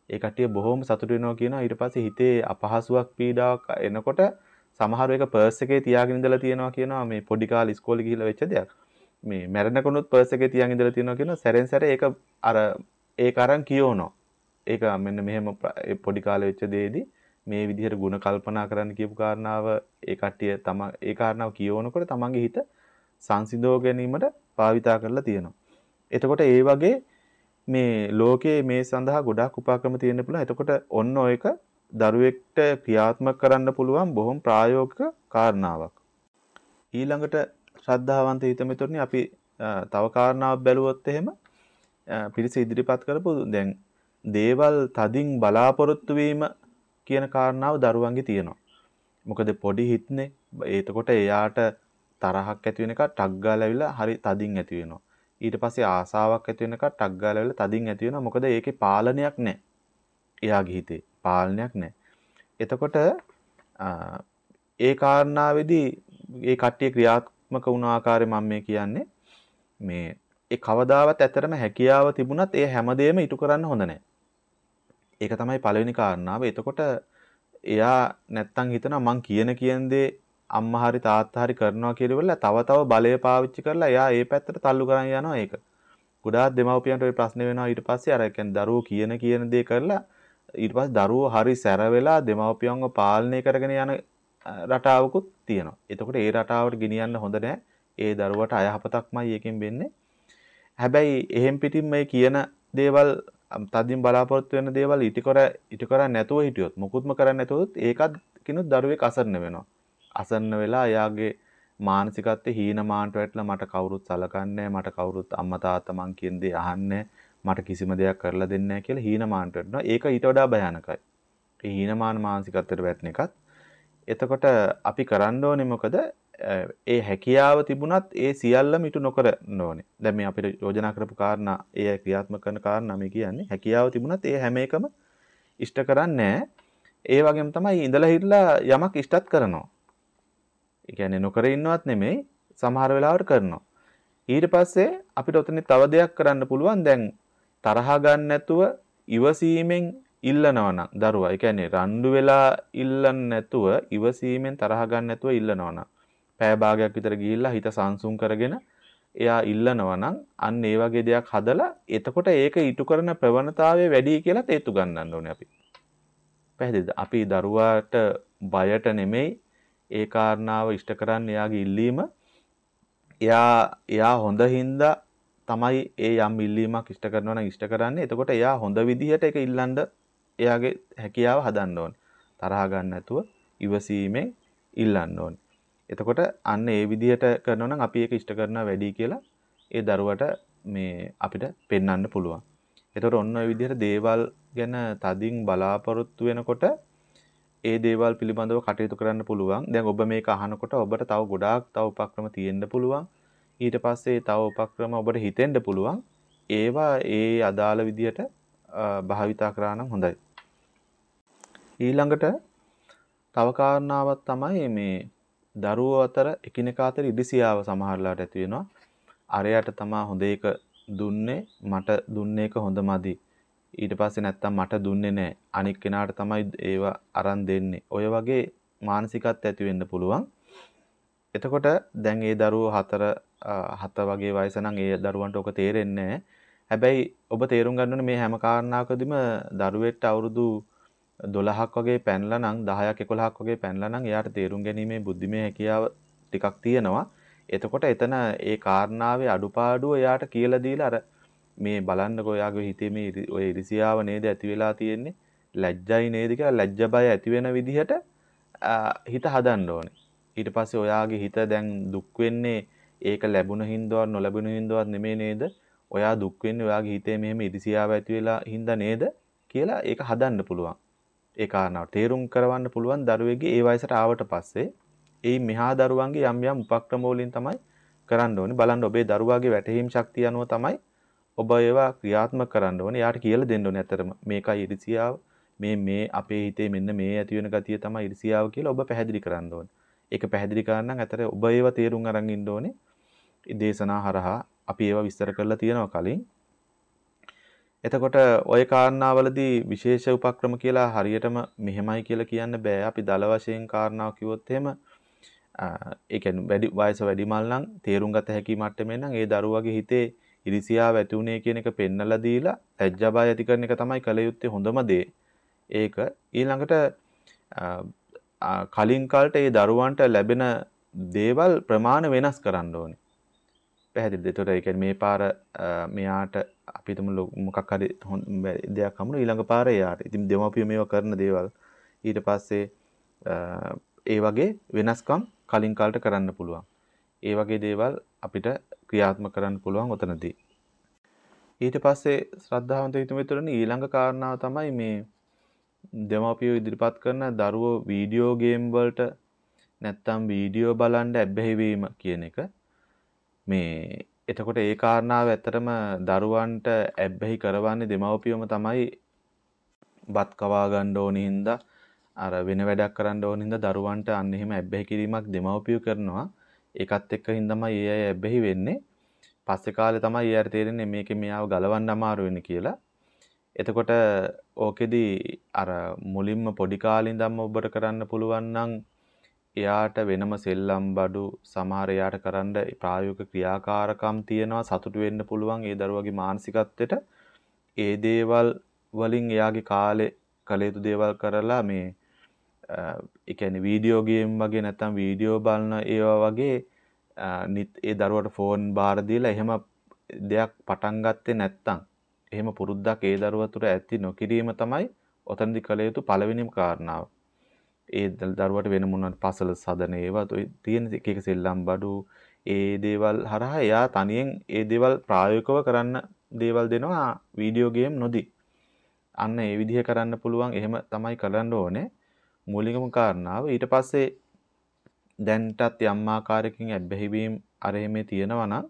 ඒ කට්ටිය බොහෝම සතුටු වෙනවා කියනවා ඊට පස්සේ හිතේ අපහසුාවක් පීඩාවක් එනකොට සමහර එක පර්ස් එකේ තියාගෙන ඉඳලා තියෙනවා කියනවා මේ පොඩි කාලේ ඉස්කෝලේ ගිහිල්ලා වෙච්ච දෙයක්. මේ මැරෙනකොනුත් පර්ස් එකේ තියාගෙන ඉඳලා තියෙනවා කියනවා සැරෙන් සැර ඒක අර ඒක අරන් කියවනවා. ඒක මෙන්න මෙහෙම පොඩි කාලේ වෙච්ච දේදී මේ විදිහට ಗುಣ කල්පනා කරන්න කියපු කාරණාව ඒ කට්ටිය තම ඒ කාරණාව කියවනකොට තමන්ගේ හිත සංසිඳව ගැනීමට භාවිතා කරලා තියෙනවා. එතකොට ඒ වගේ මේ ලෝකයේ මේ සඳහා ගොඩාක් උපක්‍රම තියෙන්න පුළුවන්. එතකොට ඔන්න ඔයක දරුවෙක්ට ක්‍රියාත්මක කරන්න පුළුවන් බොහොම ප්‍රායෝගික කාරණාවක්. ඊළඟට ශ්‍රද්ධාවන්ත හිතමිතුරනි අපි තව කාරණාවක් බැලුවොත් එහෙම පිරිස ඉදිරිපත් කරපු දැන් දේවල් තදින් බලාපොරොත්තු වීම කියන කාරණාව දරුවන්ගේ තියෙනවා. මොකද පොඩි හිතනේ එතකොට එයාට තරහක් ඇති වෙන එක ටක් ගාලා ඇවිල්ලා හරි තදින් ඇති වෙනවා. ඊට පස්සේ ආසාවක් ඇති වෙන එක ටක් ගාලා ඇවිල්ලා තදින් ඇති වෙනවා. මොකද ඒකේ පාලනයක් නැහැ. එයාගේ හිතේ පාලනයක් නැහැ. එතකොට ඒ කාරණාවේදී ඒ කට්ටිය ක්‍රියාත්මක වුණ ආකාරය මම මේ කියන්නේ මේ ඒ කවදාවත් ඇතරම හැකියාව තිබුණත් ඒ හැමදේම ඉටු කරන්න හොඳ නැහැ. ඒක තමයි පළවෙනි කාරණාව. එතකොට එයා නැත්තම් හිතනවා මං කියන කියන දේ අම්මා හරි තාත්තා හරි කරනවා කියලා තව තව බලය පාවිච්චි කරලා එයා ඒ පැත්තට තල්ලු කරන් යනවා ඒක. ගොඩාක් දෙමව්පියන්ට ওই ප්‍රශ්නේ වෙනවා ඊට පස්සේ අර කියන්නේ දරුවෝ කියන කියන දේ කරලා ඊට පස්සේ දරුවෝ හරි සැර වෙලා දෙමව්පියන්ව පාලනය කරගෙන යන රටාවකුත් තියෙනවා. එතකොට ඒ රටාවට ගෙනියන්න හොඳ නැහැ. ඒ දරුවට අයහපතක්මයි එකෙන් වෙන්නේ. හැබැයි එහෙම් පිටින් මේ කියන දේවල් තදින් බලාපොරොත්තු වෙන දේවල් ඉටි කර ඉටි කරන්නේ නැතුව හිටියොත් මුකුත්ම කරන්නේ නැතුවොත් ඒකත් කිනුත් දරුවෙක් අසරණ වෙනවා. අසරණ වෙලා එයාගේ මානසිකත්වයේ හීනමානට වැටලා මට කවුරුත් සලකන්නේ මට කවුරුත් අම්මා තාත්තා මං කියන දේ අහන්නේ මට කිසිම දෙයක් කරලා දෙන්නේ නැහැ කියලා හීනමානට වැටෙනවා. ඒක ඊට වඩා භයානකයි. ඒ හීනමාන මානසිකත්වයට වැටෙන එකත් එතකොට අපි කරන්න ඕනේ මොකද ඒ හැකියාව තිබුණත් ඒ සියල්ලම ඉටු නොකරන්න ඕනේ. දැන් මේ අපිට යෝජනා කරපු කාරණා ඒ ක්‍රියාත්මක කරන කාරණා මේ කියන්නේ හැකියාව තිබුණත් ඒ හැම එකම ඉෂ්ට කරන්නේ ඒ වගේම තමයි ඉඳලා හිටලා යමක් ඉෂ්ටත් කරනවා. ඒ කියන්නේ නොකර ඉන්නවත් නෙමෙයි සමහර වෙලාවට කරනවා. ඊට පස්සේ අපිට ඔතන තව දෙයක් කරන්න පුළුවන් දැන් තරහ ගන්න නැතුව ඉවසීමෙන් ඉල්ලනවා නම් දරුවා. ඒ කියන්නේ රණ්ඩු වෙලා ඉල්ලන්නේ නැතුව ඉවසීමෙන් තරහ ගන්න නැතුව ඉල්ලනවා නම් පෑ භාගයක් විතර ගිහිල්ලා හිත සංසුන් කරගෙන එයා ඉල්ලනවා නම් අන්න ඒ වගේ දෙයක් හදලා එතකොට ඒක ඉටු කරන ප්‍රවණතාවය වැඩි කියලා තේතු ගන්නන්න ඕනේ අපි. පැහැදිලිද? අපි දරුවාට බයට නෙමෙයි ඒ කාරණාව ඉෂ්ට කරන්න එයාගේ ඉල්ලීම එයා එයා හොඳ හින්දා තමයි ඒ යම් ඉල්ලීමක් ඉෂ්ට කරනවා නම් ඉෂ්ට කරන්නේ. එතකොට එයා හොඳ විදිහට ඒක ඉල්ලන්න එයාගේ හැකියාව හදන්න ඕනේ. තරහ ගන්න නැතුව ඉවසීමෙන් ඉල්ලන්න ඕනේ. එතකොට අන්න ඒ විදිහට කරනවා නම් අපි ඒක ඉෂ්ට කරනවා වැඩි කියලා ඒ දරුවට මේ අපිට පෙන්වන්න පුළුවන්. එතකොට ඔන්න ඔය විදිහට දේවල් ගැන තදින් බලාපොරොත්තු වෙනකොට ඒ දේවල් පිළිබඳව කටයුතු කරන්න පුළුවන්. දැන් ඔබ මේක අහනකොට ඔබට තව ගොඩාක් තව උපක්‍රම තියෙන්න පුළුවන්. ඊට පස්සේ තව උපක්‍රම ඔබට හිතෙන්න පුළුවන්. ඒවා ඒ අදාළ විදිහට භාවිතා කරා නම් හොඳයි. ඊළඟට තව කාරණාවක් තමයි මේ දරුවෝ අතර එකිනෙකා අතර ඉදිසියාව සමහරලාට ඇති වෙනවා. අරයට තමා හොඳ එක දුන්නේ මට දුන්නේ එක හොඳමදි. ඊට පස්සේ නැත්තම් මට දුන්නේ නැහැ. අනික් කෙනාට තමයි ඒව අරන් දෙන්නේ. ඔය වගේ මානසිකත්වයක් ඇති වෙන්න පුළුවන්. එතකොට දැන් ඒ දරුවෝ හතර හත වගේ වයස නම් ඒ දරුවන්ට ඔක තේරෙන්නේ හැබැයි ඔබ තේරුම් ගන්න ඕනේ මේ හැම කාරණාවකදීම දරුවෙක්ට අවුරුදු 12ක් වගේ පැනලා නම් 10ක් 11ක් වගේ පැනලා නම් එයාට තේරුම් ගැනීමේ බුද්ධිමය හැකියාව ටිකක් තියෙනවා. එතකොට එතන ඒ කාරණාවේ අඩුපාඩුව එයාට කියලා දීලා අර මේ බලන්නකෝ එයාගේ හිතේ මේ ඔය ඉරිසියාව නේද ඇති වෙලා තියෙන්නේ ලැජ්ජයි නේද කියලා ලැජ්ජ බය ඇති වෙන විදිහට හිත හදන්න ඕනේ. ඊට පස්සේ ඔයාගේ හිත දැන් දුක් වෙන්නේ ඒක ලැබුණ හින්දාවත් නොලැබුණ හින්දාවත් නෙමෙයි නේද? ඔයා දුක් වෙන්නේ ඔයාගේ හිතේ මෙහෙම ඉරිසියාව ඇති වෙලා හින්දා නේද කියලා ඒක හදන්න පුළුවන්. ඒ කාරණාව තේරුම් කරවන්න පුළුවන් දරුවෙක්ගේ ඒ වයසට ආවට පස්සේ ඒ මෙහා දරුවන්ගේ යම් යම් උපක්‍රම වලින් තමයි කරන්න ඕනේ. බලන්න ඔබේ දරුවාගේ වැටහීම් ශක්තිය අනුව තමයි ඔබ ඒවා ක්‍රියාත්මක කරන්න ඕනේ. යාට කියලා දෙන්න ඕනේ ඇත්තටම. මේකයි ඉරිසියාව. මේ මේ අපේ හිතේ මෙන්න මේ ඇති වෙන ගතිය තමයි ඉරිසියාව කියලා ඔබ පැහැදිලි කරන්න ඕනේ. ඒක පැහැදිලි කරන්න නම් ඇතර ඔබ ඒවා තේරුම් අරන් ඉන්න ඕනේ. දේශනා හරහා අපි ඒවා විස්තර කරලා තියෙනවා කලින්. එතකොට ওই කාරණාවලදී විශේෂ උපක්‍රම කියලා හරියටම මෙහෙමයි කියලා කියන්න බෑ. අපි දල වශයෙන් කාරණාව කිව්වොත් එහෙම ඒ කියන්නේ වැඩි වයස වැඩි මල් නම් තේරුම් ගත හැකි මට්ටමේ නම් ඒ දරුවගේ හිතේ ඉරිසියාව ඇති උනේ කියන එක පෙන්නලා දීලා ලැජ්ජා බය ඇති කරන එක තමයි කල යුත්තේ හොඳම දේ. ඒක ඊළඟට කලින් කාලට ඒ දරුවන්ට ලැබෙන දේවල් ප්‍රමාණ වෙනස් කරන්න ඕනේ. පැහැදිලිද? ඒතකොට ඒ කියන්නේ මේ පාර මෙයාට අපි හිතමු මොකක් හරි දෙයක් හමුන ඊළඟ පාර එයාට. ඉතින් දෙමාපියෝ මේවා කරන දේවල් ඊට පස්සේ ඒ වගේ වෙනස්කම් කලින් කාලට කරන්න පුළුවන්. ඒ වගේ දේවල් අපිට ක්‍රියාත්මක කරන්න පුළුවන් උතනදී. ඊට පස්සේ ශ්‍රද්ධාවන්ත හිතමිතුරනි ඊළඟ කාරණාව තමයි මේ දෙමාපියෝ ඉදිරිපත් කරන දරුවෝ වීඩියෝ ගේම් වලට නැත්තම් වීඩියෝ බලන්න ඇබ්බැහි වීම කියන එක. මේ එතකොට ඒ කාරණාව ඇත්තටම දරුවන්ට ඇබ්බැහි කරවන්නේ දෙමව්පියෝම තමයි බත් කවා ගන්න ඕනි හින්දා අර වෙන වැඩක් කරන්න ඕන හින්දා දරුවන්ට අන්න එහෙම ඇබ්බැහි කිරීමක් දෙමව්පියෝ කරනවා. ඒකත් එක්ක හින්දාමයි ඒ අය ඇබ්බැහි වෙන්නේ. පස්සේ කාලේ තමයි ඊයට තේරෙන්නේ මේකේ මෙයාව ගලවන්න අමාරු වෙන්නේ කියලා. එතකොට ඕකෙදි අර මුලින්ම පොඩි කාලේ ඉඳන්ම ඔබට කරන්න පුළුවන් නම් එයාට වෙනම සෙල්ලම් බඩු සමහර එයාට කරන්න ප්‍රායෝගික ක්‍රියාකාරකම් තියෙනවා සතුටු වෙන්න පුළුවන් ඒ දරුවගේ මානසිකත්වයට ඒ දේවල් වලින් එයාගේ කාලේ කළ යුතු දේවල් කරලා මේ ඒ කියන්නේ වීඩියෝ ගේම් වගේ නැත්නම් වීඩියෝ බලන ඒවා වගේ ඒ දරුවට ෆෝන් බාර දීලා එහෙම දෙයක් පටන් ගත්තේ නැත්නම් එහෙම පුරුද්දක් ඒ දරුවා තුර ඇති නොකිරීම තමයි ඔතනදි කළ යුතු පළවෙනිම කාරණාව. ඒ දරුවට වෙන මොනවද පසල සදන ඒවා තියෙන එක එක සෙල්ලම් බඩු ඒ දේවල් හරහා එයා තනියෙන් ඒ දේවල් ප්‍රායෝගිකව කරන්න දේවල් දෙනවා වීඩියෝ ගේම් නොදී. අන්න ඒ විදිහ කරන්න පුළුවන් එහෙම තමයි කරන්න ඕනේ. මූලිකම කාරණාව ඊට පස්සේ දැන්ටත් යම් ආකාරයකින් ඇබ්බැහිවීම අර එහෙමේ තියෙනවා නම්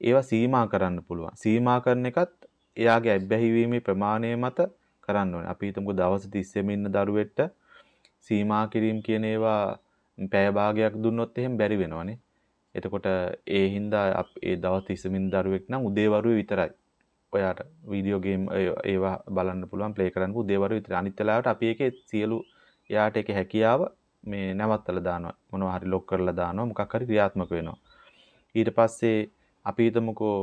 ඒවා සීමා කරන්න පුළුවන්. සීමා කරන එකත් එයාගේ ඇබ්බැහිවීමේ ප්‍රමාණය මත කරන්න ඕනේ. අපි හිතමුකෝ දවස් 30ෙම ඉන්න දරුවෙක්ට සීමා කිරීම කියන ඒවා පැය භාගයක් දුන්නොත් එහෙම බැරි වෙනවනේ. එතකොට ඒ හින්දා ඒ දවස් 30 මිනිත් දරුවෙක් නම් උදේවරුේ විතරයි. ඔයාට වීඩියෝ ගේම් ඒවා බලන්න පුළුවන් ප්ලේ කරන්න උදේවරුේ විතරයි. අනිත් වෙලාවට අපි ඒකේ සියලු එයාට ඒකේ හැකියාව මේ නැවත්තලා දානවා. මොනවා හරි ලොක් කරලා දානවා. මොකක් හරි ක්‍රියාත්මක වෙනවා. ඊට පස්සේ අපි හිතමුකෝ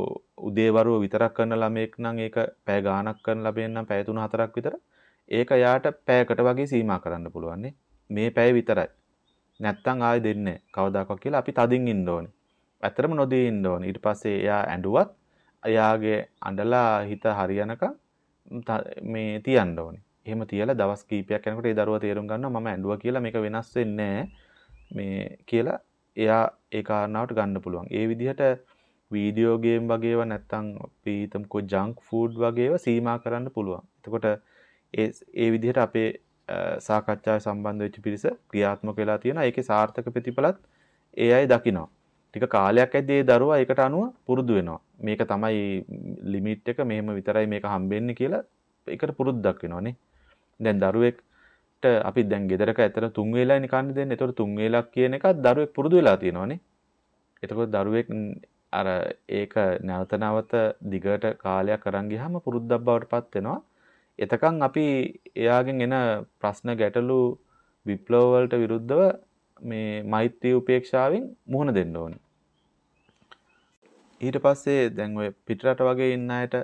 උදේවරුව විතරක් කරන ළමයෙක් නම් ඒක පැය ගාණක් කරන ළමයෙක් නම් පැය 3-4ක් විතර ඒක යාට පැයකට වගේ සීමා කරන්න පුළුවන් මේ පැය විතරයි. නැත්තම් ආයෙ දෙන්නේ කවදාකවත් කියලා අපි තදින් ඉන්න ඕනේ. ඇත්තටම නොදී ඉන්න ඕනේ. ඊට පස්සේ එයා ඇඬුවත් එයාගේ අඬලා හිත හරියනකම් මේ තියන්න ඕනේ. එහෙම තියලා දවස් කීපයක් යනකොට ඒ දරුවා තේරුම් ගන්නවා මම ඇඬුවා කියලා මේක වෙනස් වෙන්නේ මේ කියලා එයා ඒ කාරණාවට ගන්න පුළුවන්. ඒ විදිහට වීඩියෝ ගේම් වගේ ඒවා නැත්තම් අපි හිතමුකෝ ජංක් ෆුඩ් වගේ ඒවා සීමා කරන්න පුළුවන්. එතකොට ඒ ඒ විදිහට අපේ සාකච්ඡාවේ සම්බන්ධ වෙච්ච පිරිස ක්‍රියාත්මක වෙලා තියෙනවා. ඒකේ සාර්ථක ප්‍රතිඵලත් ඒ අය දකිනවා. ටික කාලයක් ඇද්දී ඒ දරුවා ඒකට අනුව පුරුදු වෙනවා. මේක තමයි ලිමිට් එක මෙහෙම විතරයි මේක හම්බෙන්නේ කියලා ඒකට පුරුද්දක් වෙනවනේ. දැන් දරුවෙක්ට අපි දැන් ගෙදරක ඇතර තුන් වේලායිනේ කන්න දෙන්නේ. ඒතකොට තුන් වේලක් කියන එකත් දරුවෙක් පුරුදු වෙලා තියෙනවනේ. එතකොට දරුවෙක් අර ඒක නැවත නැවත දිගට කාලයක් අරන් ගියාම පුරුද්දක් බවට පත් වෙනවා. එතකන් අපි එයාගෙන් එන ප්‍රශ්න ගැටලු විප්ලව වලට විරුද්ධව මේ මෛත්‍රී උපේක්ෂාවෙන් මුහුණ දෙන්න ඕනේ. ඊට පස්සේ දැන් ඔය පිටරට වගේ ඉන්න අයට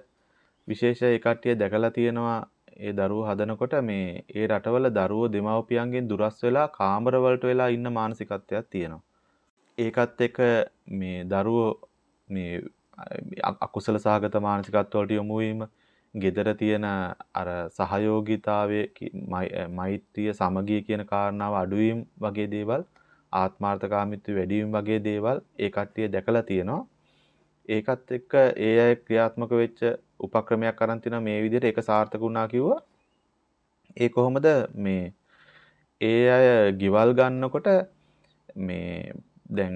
විශේෂ ඒ කට්ටිය දැකලා තියෙනවා ඒ දරුවෝ හදනකොට මේ ඒ රටවල දරුවෝ දෙමව්පියන්ගෙන් දුරස් වෙලා කාමර වලට වෙලා ඉන්න මානසිකත්වයක් තියෙනවා. ඒකත් එක්ක මේ දරුවෝ මේ අකුසල සහගත මානසිකත්වවලට යොමු වීම gedara තියෙන අර සහයෝගීතාවයේ මෛත්‍රිය සමගිය කියන කාරණාව අඩුවීම වගේ දේවල් ආත්මාර්ථකාමීත්වය වැඩි වීම වගේ දේවල් ඒ කට්ටිය දැකලා තියෙනවා. ඒකත් එක්ක ඒ අය ක්‍රියාත්මක වෙච්ච උපක්‍රමයක් අරන් තිනවා මේ විදිහට ඒක සාර්ථක වුණා කිව්වා. ඒ කොහොමද මේ ඒ අය ගෙවල් ගන්නකොට මේ දැන්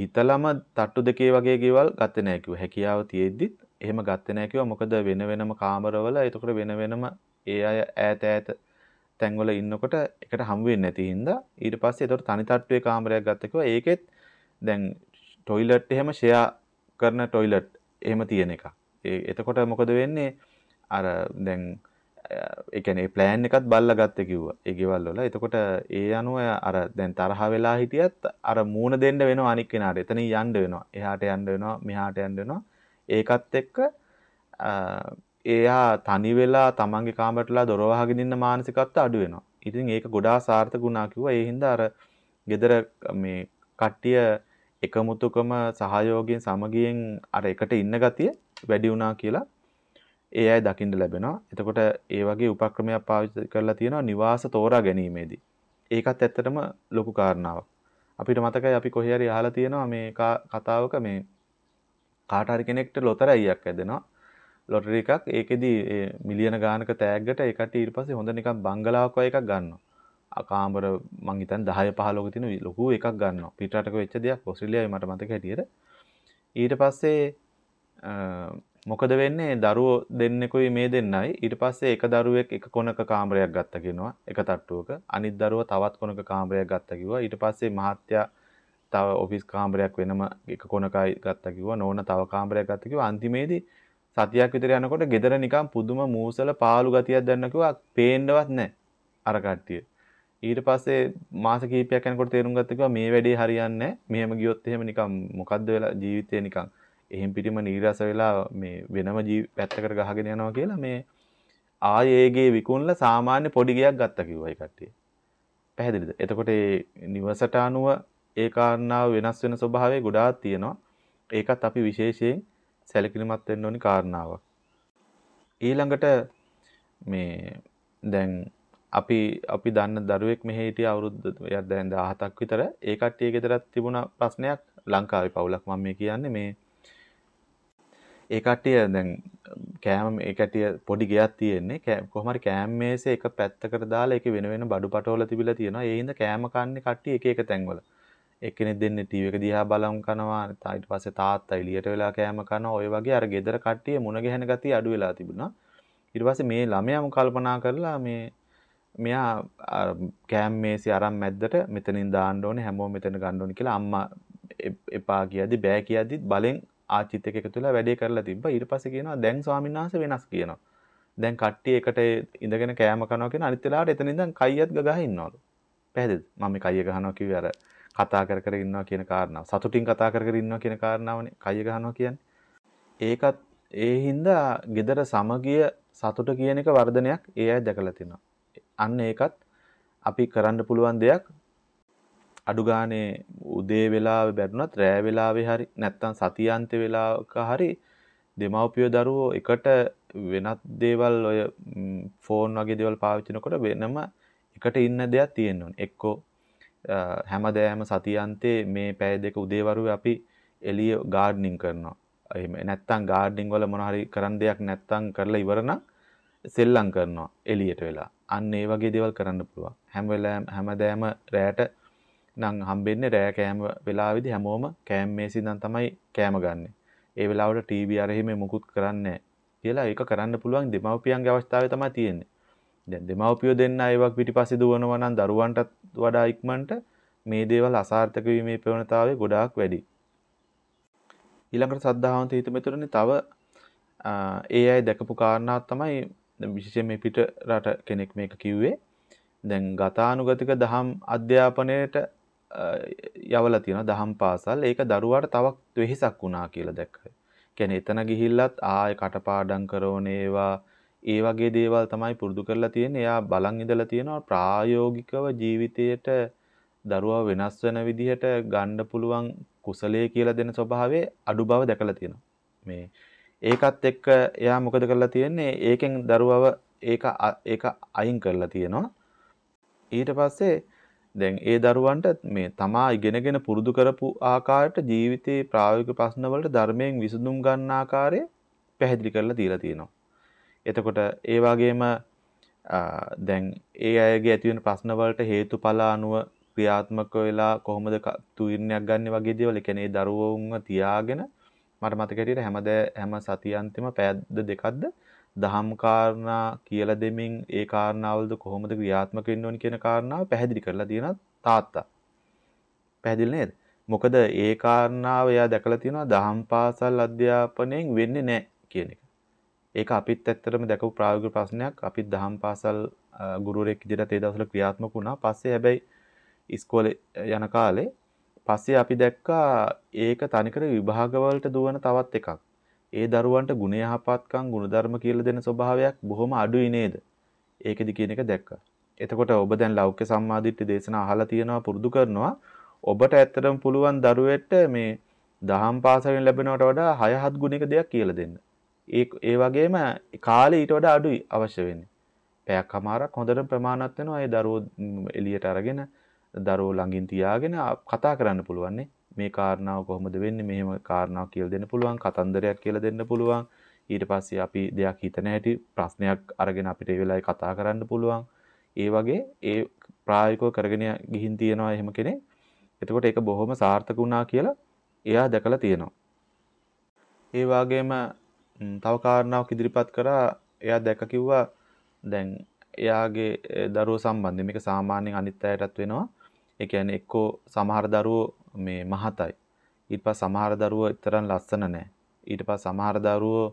හිතලම තට්ටු දෙකේ වගේ ගෙවල් ගත්තේ නැහැ කිව්වා. හැකියාව තියෙද්දිත් එහෙම ගත්තේ නැහැ කිව්වා. මොකද වෙන වෙනම කාමරවල එතකොට වෙන වෙනම ඒ අය ඈත ඈත තැන්වල ඉන්නකොට එකට හම් වෙන්නේ නැති හින්දා ඊට පස්සේ එතකොට තනි තට්ටුවේ කාමරයක් ගත්ත කිව්වා. ඒකෙත් දැන් টොයිලට් එහෙම ෂෙයා කරන টොයිලට් එහෙම තියෙන එක. ඒ එතකොට මොකද වෙන්නේ? අර දැන් ඒ කියන්නේ ප්ලෑන් එකත් බල්ලා ගත්තේ කිව්වා. ඒ ගෙවල් වල. එතකොට ඒ අනුව අර දැන් තරහ වෙලා හිටියත් අර මූණ දෙන්න වෙනවා අනික් කෙනාට. එතනින් යන්න වෙනවා. එහාට යන්න වෙනවා, මෙහාට යන්න වෙනවා. ඒකත් එක්ක එයා තනි වෙලා තමන්ගේ කාමරටලා දොර වහගෙන ඉන්න මානසිකත්වය අඩු වෙනවා. ඉතින් ඒක ගොඩාක් සාර්ථක වුණා කිව්වා. ඒ හින්දා අර gedara මේ කට්ටිය එකමුතුකම සහයෝගයෙන් සමගියෙන් අර එකට ඉන්න ගතිය වැඩි වුණා කියලා ඒ අය දකින්න ලැබෙනවා. එතකොට ඒ වගේ උපක්‍රමයක් පාවිච්චි කරලා තියෙනවා නිවාස තෝරා ගැනීමේදී. ඒකත් ඇත්තටම ලොකු කාරණාවක්. අපිට මතකයි අපි කොහේ හරි අහලා තියෙනවා මේ කතාවක මේ කාට හරි කෙනෙක්ට ලොතරැයියක් ඇදෙනවා. ලොටරි එකක් ඒකෙදි මිලියන ගානක තෑග්ගට ඒකට ඊට පස්සේ හොඳ නිකන් බංගලාවක් වගේ එකක් ගන්නවා. අකාමර මං හිතන්නේ 10 15ක තියෙන ලොකු එකක් ගන්නවා. පිටරටක වෙච්ච දෙයක් ඕස්ට්‍රේලියාවේ මට මතක හැටියට. ඊට පස්සේ මොකද වෙන්නේ දරුවෝ දෙන්නෙකුයි මේ දෙන්නයි ඊට පස්සේ එක දරුවෙක් එක කොනක කාමරයක් ගත්ත කියනවා එක තට්ටුවක අනිත් දරුවා තවත් කොනක කාමරයක් ගත්ත කිව්වා ඊට පස්සේ මහත්තයා තව ඔෆිස් කාමරයක් වෙනම එක කොනකයි ගත්ත කිව්වා නෝන තව කාමරයක් ගත්ත කිව්වා අන්තිමේදී සතියක් විතර යනකොට ගෙදර නිකන් පුදුම මූසල පාළු ගතියක් දැන්න කිව්වා පේන්නවත් නැහැ අර කට්ටිය ඊට පස්සේ මාස කිහිපයක් යනකොට තේරුම් ගත්ත කිව්වා මේ වැඩේ හරියන්නේ නැහැ මෙහෙම ගියොත් එහෙම නිකන් මොකද්ද වෙලා ජීවිතේ නිකන් එහෙම් පිටිම නීරස වෙලා මේ වෙනම ජී පැත්තකට ගහගෙන යනවා කියලා මේ ආයේගේ විකුණලා සාමාන්‍ය පොඩි ගයක් ගත්තා කිව්වා ඒ කට්ටිය. පැහැදිලිද? එතකොට ඒ නිවසට අනුව ඒ කාරණාව වෙනස් වෙන ස්වභාවය ගොඩාක් තියෙනවා. ඒකත් අපි විශේෂයෙන් සැලකිලිමත් වෙන්න ඕනි කාරණාවක්. ඊළඟට මේ දැන් අපි අපි දන්න දරුවෙක් මෙහෙ හිටිය අවුරුදු දැන් 17ක් විතර ඒ කට්ටිය ගෙදරත් තිබුණ ප්‍රශ්නයක් ලංකාවේ පවුලක් මම මේ කියන්නේ මේ ඒ කට්ටිය දැන් කෑම ඒ කට්ටිය පොඩි ගෙයක් තියෙන්නේ කොහොම හරි කෑම මේසේ එක පැත්තකට දාලා ඒකේ වෙන වෙන බඩු පටවල තිබිලා තියෙනවා ඒ හින්දා කෑම කන්නේ කට්ටිය එක එක තැන්වල එක්කෙනෙක් දෙන්නේ ටීවී එක දිහා බලන් කනවා ඊට පස්සේ තාත්තා එළියට වෙලා කෑම කනවා. ඔය වගේ අර ගෙදර කට්ටිය මුණ ගැහෙන ගතිය අඩු වෙලා තිබුණා. ඊට පස්සේ මේ ළමයාම කල්පනා කරලා මේ මෙයා කෑම් මේසි අරන් මැද්දට මෙතනින් දාන්න ඕනේ හැමෝම මෙතන ගන්න ඕනේ කියලා අම්මා එපා කියද්දි බෑ කියද්දි බලෙන් ආච්චිත් එක්ක එකතු වෙලා වැඩේ කරලා තිබ්බා. ඊට පස්සේ කියනවා දැන් ස්වාමීන් වහන්සේ වෙනස් කියනවා. දැන් කට්ටිය එකට ඉඳගෙන කෑම කනවා කියන අනිත් වෙලාවට එතන ඉඳන් කයියත් ගගහ ඉන්නවලු. පැහැදිලිද? මම මේ කයිය ගහනවා කිව්වේ අර කතා කර කර ඉන්නවා කියන කාරණාව. සතුටින් කතා කර කර ඉන්නවා කියන කාරණාවනේ කය ගහනවා කියන්නේ. ඒකත් ඒ හින්දා gedara සමගිය සතුට කියන එක වර්ධනයක් ඒ අය දැකලා තිනවා. අන්න ඒකත් අපි කරන්න පුළුවන් දෙයක් අඩු ගානේ උදේ වෙලාවෙ බැරුණත් රෑ වෙලාවේ හරි නැත්තම් සතියාන්ත වෙලාවක හරි දෙමව්පියෝ දරුවෝ එකට වෙනත් දේවල් ඔය ෆෝන් වගේ දේවල් පාවිච්චි කරනකොට වෙනම එකට ඉන්න දෙයක් තියෙන්න ඕනේ. එක්කෝ හැමදෑම සතියන්තේ මේ පැය දෙක උදේවරුවේ අපි එළිය ගාඩ්නින් කරනවා. එහෙම නැත්තම් ගාඩ්නින් වල මොන හරි කරන්න දෙයක් නැත්තම් කරලා ඉවර නම් සෙල්ලම් කරනවා එළියට වෙලා. අන්න ඒ වගේ දේවල් කරන්න පුළුවන්. හැම වෙලාවෙම හැමදෑම රැයට නම් හම්බෙන්නේ රෑ කෑම වෙලාවේදී හැමෝම කෑම මේසෙ ඉඳන් තමයි කෑම ගන්නෙ. ඒ වෙලාවට ටීවී අර එහෙම මුකුත් කරන්නේ කියලා ඒක කරන්න පුළුවන් දෙමව්පියන්ගේ අවස්ථාවේ තමයි තියෙන්නේ. දැන් දෙමව්පියෝ දෙන්න ඒවක් පිටිපස්සේ දුවනවා නම් දරුවන්ටත් වඩා ඉක්මනට මේ දේවල් අසාර්ථක වීමේ ප්‍රවණතාවය ගොඩාක් වැඩි. ඊළඟට සද්ධාවන්ත හිතමිතුරනේ තව ඒ අය දැකපු කාරණාවක් තමයි විශේෂයෙන් මේ පිට රට කෙනෙක් මේක කිව්වේ. දැන් ගතානුගතික දහම් අධ්‍යාපනයේට යවලා තියෙනවා දහම් පාසල්. ඒක දරුවාට තවක් වෙහෙසක් වුණා කියලා දැක්කයි. කියන්නේ එතන ගිහිල්ලත් ආයෙ කටපාඩම් කරන ඒවා ඒ වගේ දේවල් තමයි පුරුදු කරලා තියෙන්නේ. එයා බලන් ඉඳලා තියෙනවා ප්‍රායෝගිකව ජීවිතයට දරුවා වෙනස් වෙන විදිහට ගන්න පුළුවන් කුසලයේ කියලා දෙන ස්වභාවයේ අඩු බව දැකලා තියෙනවා. මේ ඒකත් එක්ක එයා මොකද කරලා තියෙන්නේ? ඒකෙන් දරුවව ඒක ඒක අයින් කරලා තියෙනවා. ඊට පස්සේ දැන් ඒ දරුවන්ට මේ තමා ඉගෙනගෙන පුරුදු කරපු ආකාරයට ජීවිතේ ප්‍රායෝගික ප්‍රශ්න වලට ධර්මයෙන් විසඳුම් ගන්න ආකාරය පැහැදිලි කරලා දීලා තියෙනවා. එතකොට ඒ වගේම දැන් ඒ අයගේ ඇතිවෙන ප්‍රශ්න වලට හේතුඵල අනුව ක්‍රියාත්මක වෙලා කොහොමද තීරණයක් ගන්න වගේ දේවල්. ඒ කියන්නේ දරුවෝන්ව තියාගෙන මට මතක හැටියට හැමද හැම සතියන්තෙම පැයද දෙකක්ද දහම් කාරණා කියලා දෙමින් ඒ කාරණාවලද කොහොමද ක්‍රියාත්මක වෙන්න ඕනි කියන කාරණාව පැහැදිලි කරලා තියෙනවා තාත්තා. පැහැදිලි නේද? මොකද ඒ කාරණාව එයා දැකලා තියෙනවා දහම් පාසල් අධ්‍යාපනයෙන් වෙන්නේ නැහැ කියන එක. ඒක අපිත් ඇත්තටම දැකපු ප්‍රායෝගික ප්‍රශ්නයක්. අපිත් දහම් පාසල් ගුරුවරයෙක් විදිහට ඒ දවස්වල ක්‍රියාත්මක වුණා. පස්සේ හැබැයි ඉස්කෝලේ යන කාලේ පස්සේ අපි දැක්කා ඒක තනිකර විභාගවලට දුවන තවත් එකක්. ඒ දරුවන්ට ගුණ යහපත්කම් ගුණධර්ම කියලා දෙන ස්වභාවයක් බොහොම අඩුයි නේද? ඒකෙදි කියන එක දැක්කා. එතකොට ඔබ දැන් ලෞකික සම්මාදිට්ඨි දේශනා අහලා තියෙනවා පුරුදු කරනවා. ඔබට ඇත්තටම පුළුවන් දරුවෙට මේ දහම් පාසලෙන් ලැබෙනවට වඩා 6 7 ගුණයක දෙයක් කියලා දෙන්න. ඒ ඒ වගේම කාලේ ඊට වඩා අඩුයි අවශ්‍ය වෙන්නේ. පැයක් හමාරක් හොඳට ප්‍රමාණවත් වෙනවා. ඒ දරුවෝ එළියට අරගෙන දරුවෝ ළඟින් තියාගෙන කතා කරන්න පුළුවන් මේ කාරණාව කොහොමද වෙන්නේ? මෙහෙම කාරණාවක් කියලා දෙන්න පුළුවන් කතන්දරයක් කියලා දෙන්න පුළුවන්. ඊට පස්සේ අපි දෙයක් හිතන හැටි ප්‍රශ්නයක් අරගෙන අපිට ඒ වෙලාවේ කතා කරන්න පුළුවන්. ඒ වගේ ඒ ප්‍රායෝගිකව කරගෙන ගිහින් තියනවා එහෙම කෙනෙක්. එතකොට ඒක බොහොම සාර්ථක වුණා කියලා එයා දැකලා තියෙනවා. ඒ වගේම තව කාරණාවක් ඉදිරිපත් කරා එයා දැක කිව්වා දැන් එයාගේ දරුවෝ සම්බන්ධයෙන් මේක සාමාන්‍යයෙන් අනිත් අයටත් වෙනවා. ඒ කියන්නේ එක්කෝ සමහර දරුවෝ මේ මහතයි. ඊට පස්සේ සමහර දරුවෝ තරම් ලස්සන නැහැ. ඊට පස්සේ සමහර දරුවෝ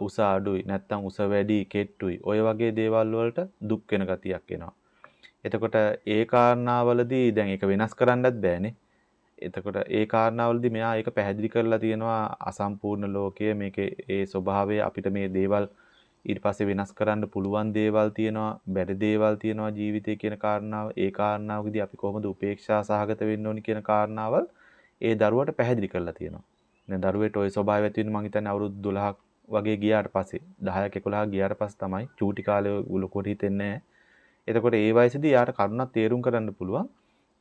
උස අඩුයි නැත්නම් උස වැඩි කෙට්ටුයි. ඔය වගේ දේවල් වලට දුක් වෙන ගතියක් එනවා. එතකොට ඒ කාරණාවලදී දැන් ඒක වෙනස් කරන්නත් බෑනේ. එතකොට ඒ කාරණාවලදී මෙයා ඒක පැහැදිලි කරලා තියෙනවා අසම්පූර්ණ ලෝකය මේකේ ඒ ස්වභාවය අපිට මේ දේවල් ඊට පස්සේ වෙනස් කරන්න පුළුවන් දේවල් තියෙනවා බැරි දේවල් තියෙනවා ජීවිතේ කියන කාරණාව ඒ කාරණාවකදී අපි කොහොමද උපේක්ෂා සහගත වෙන්න ඕනි කියන කාරණාවල් ඒ දරුවට පැහැදිලි කරලා තියෙනවා. දැන් දරුවෙට ওই ස්වභාවය ඇති වෙන මං හිතන්නේ අවුරුදු 12ක් වගේ ගියාට පස්සේ 10ක 11ක ගියාට පස්සේ තමයි චූටි කාලේ ලොකුට හිතෙන්නේ එතකොට ඒ වයසේදී යාට කරුණක් තේරුම් කරන්න පුළුවන්.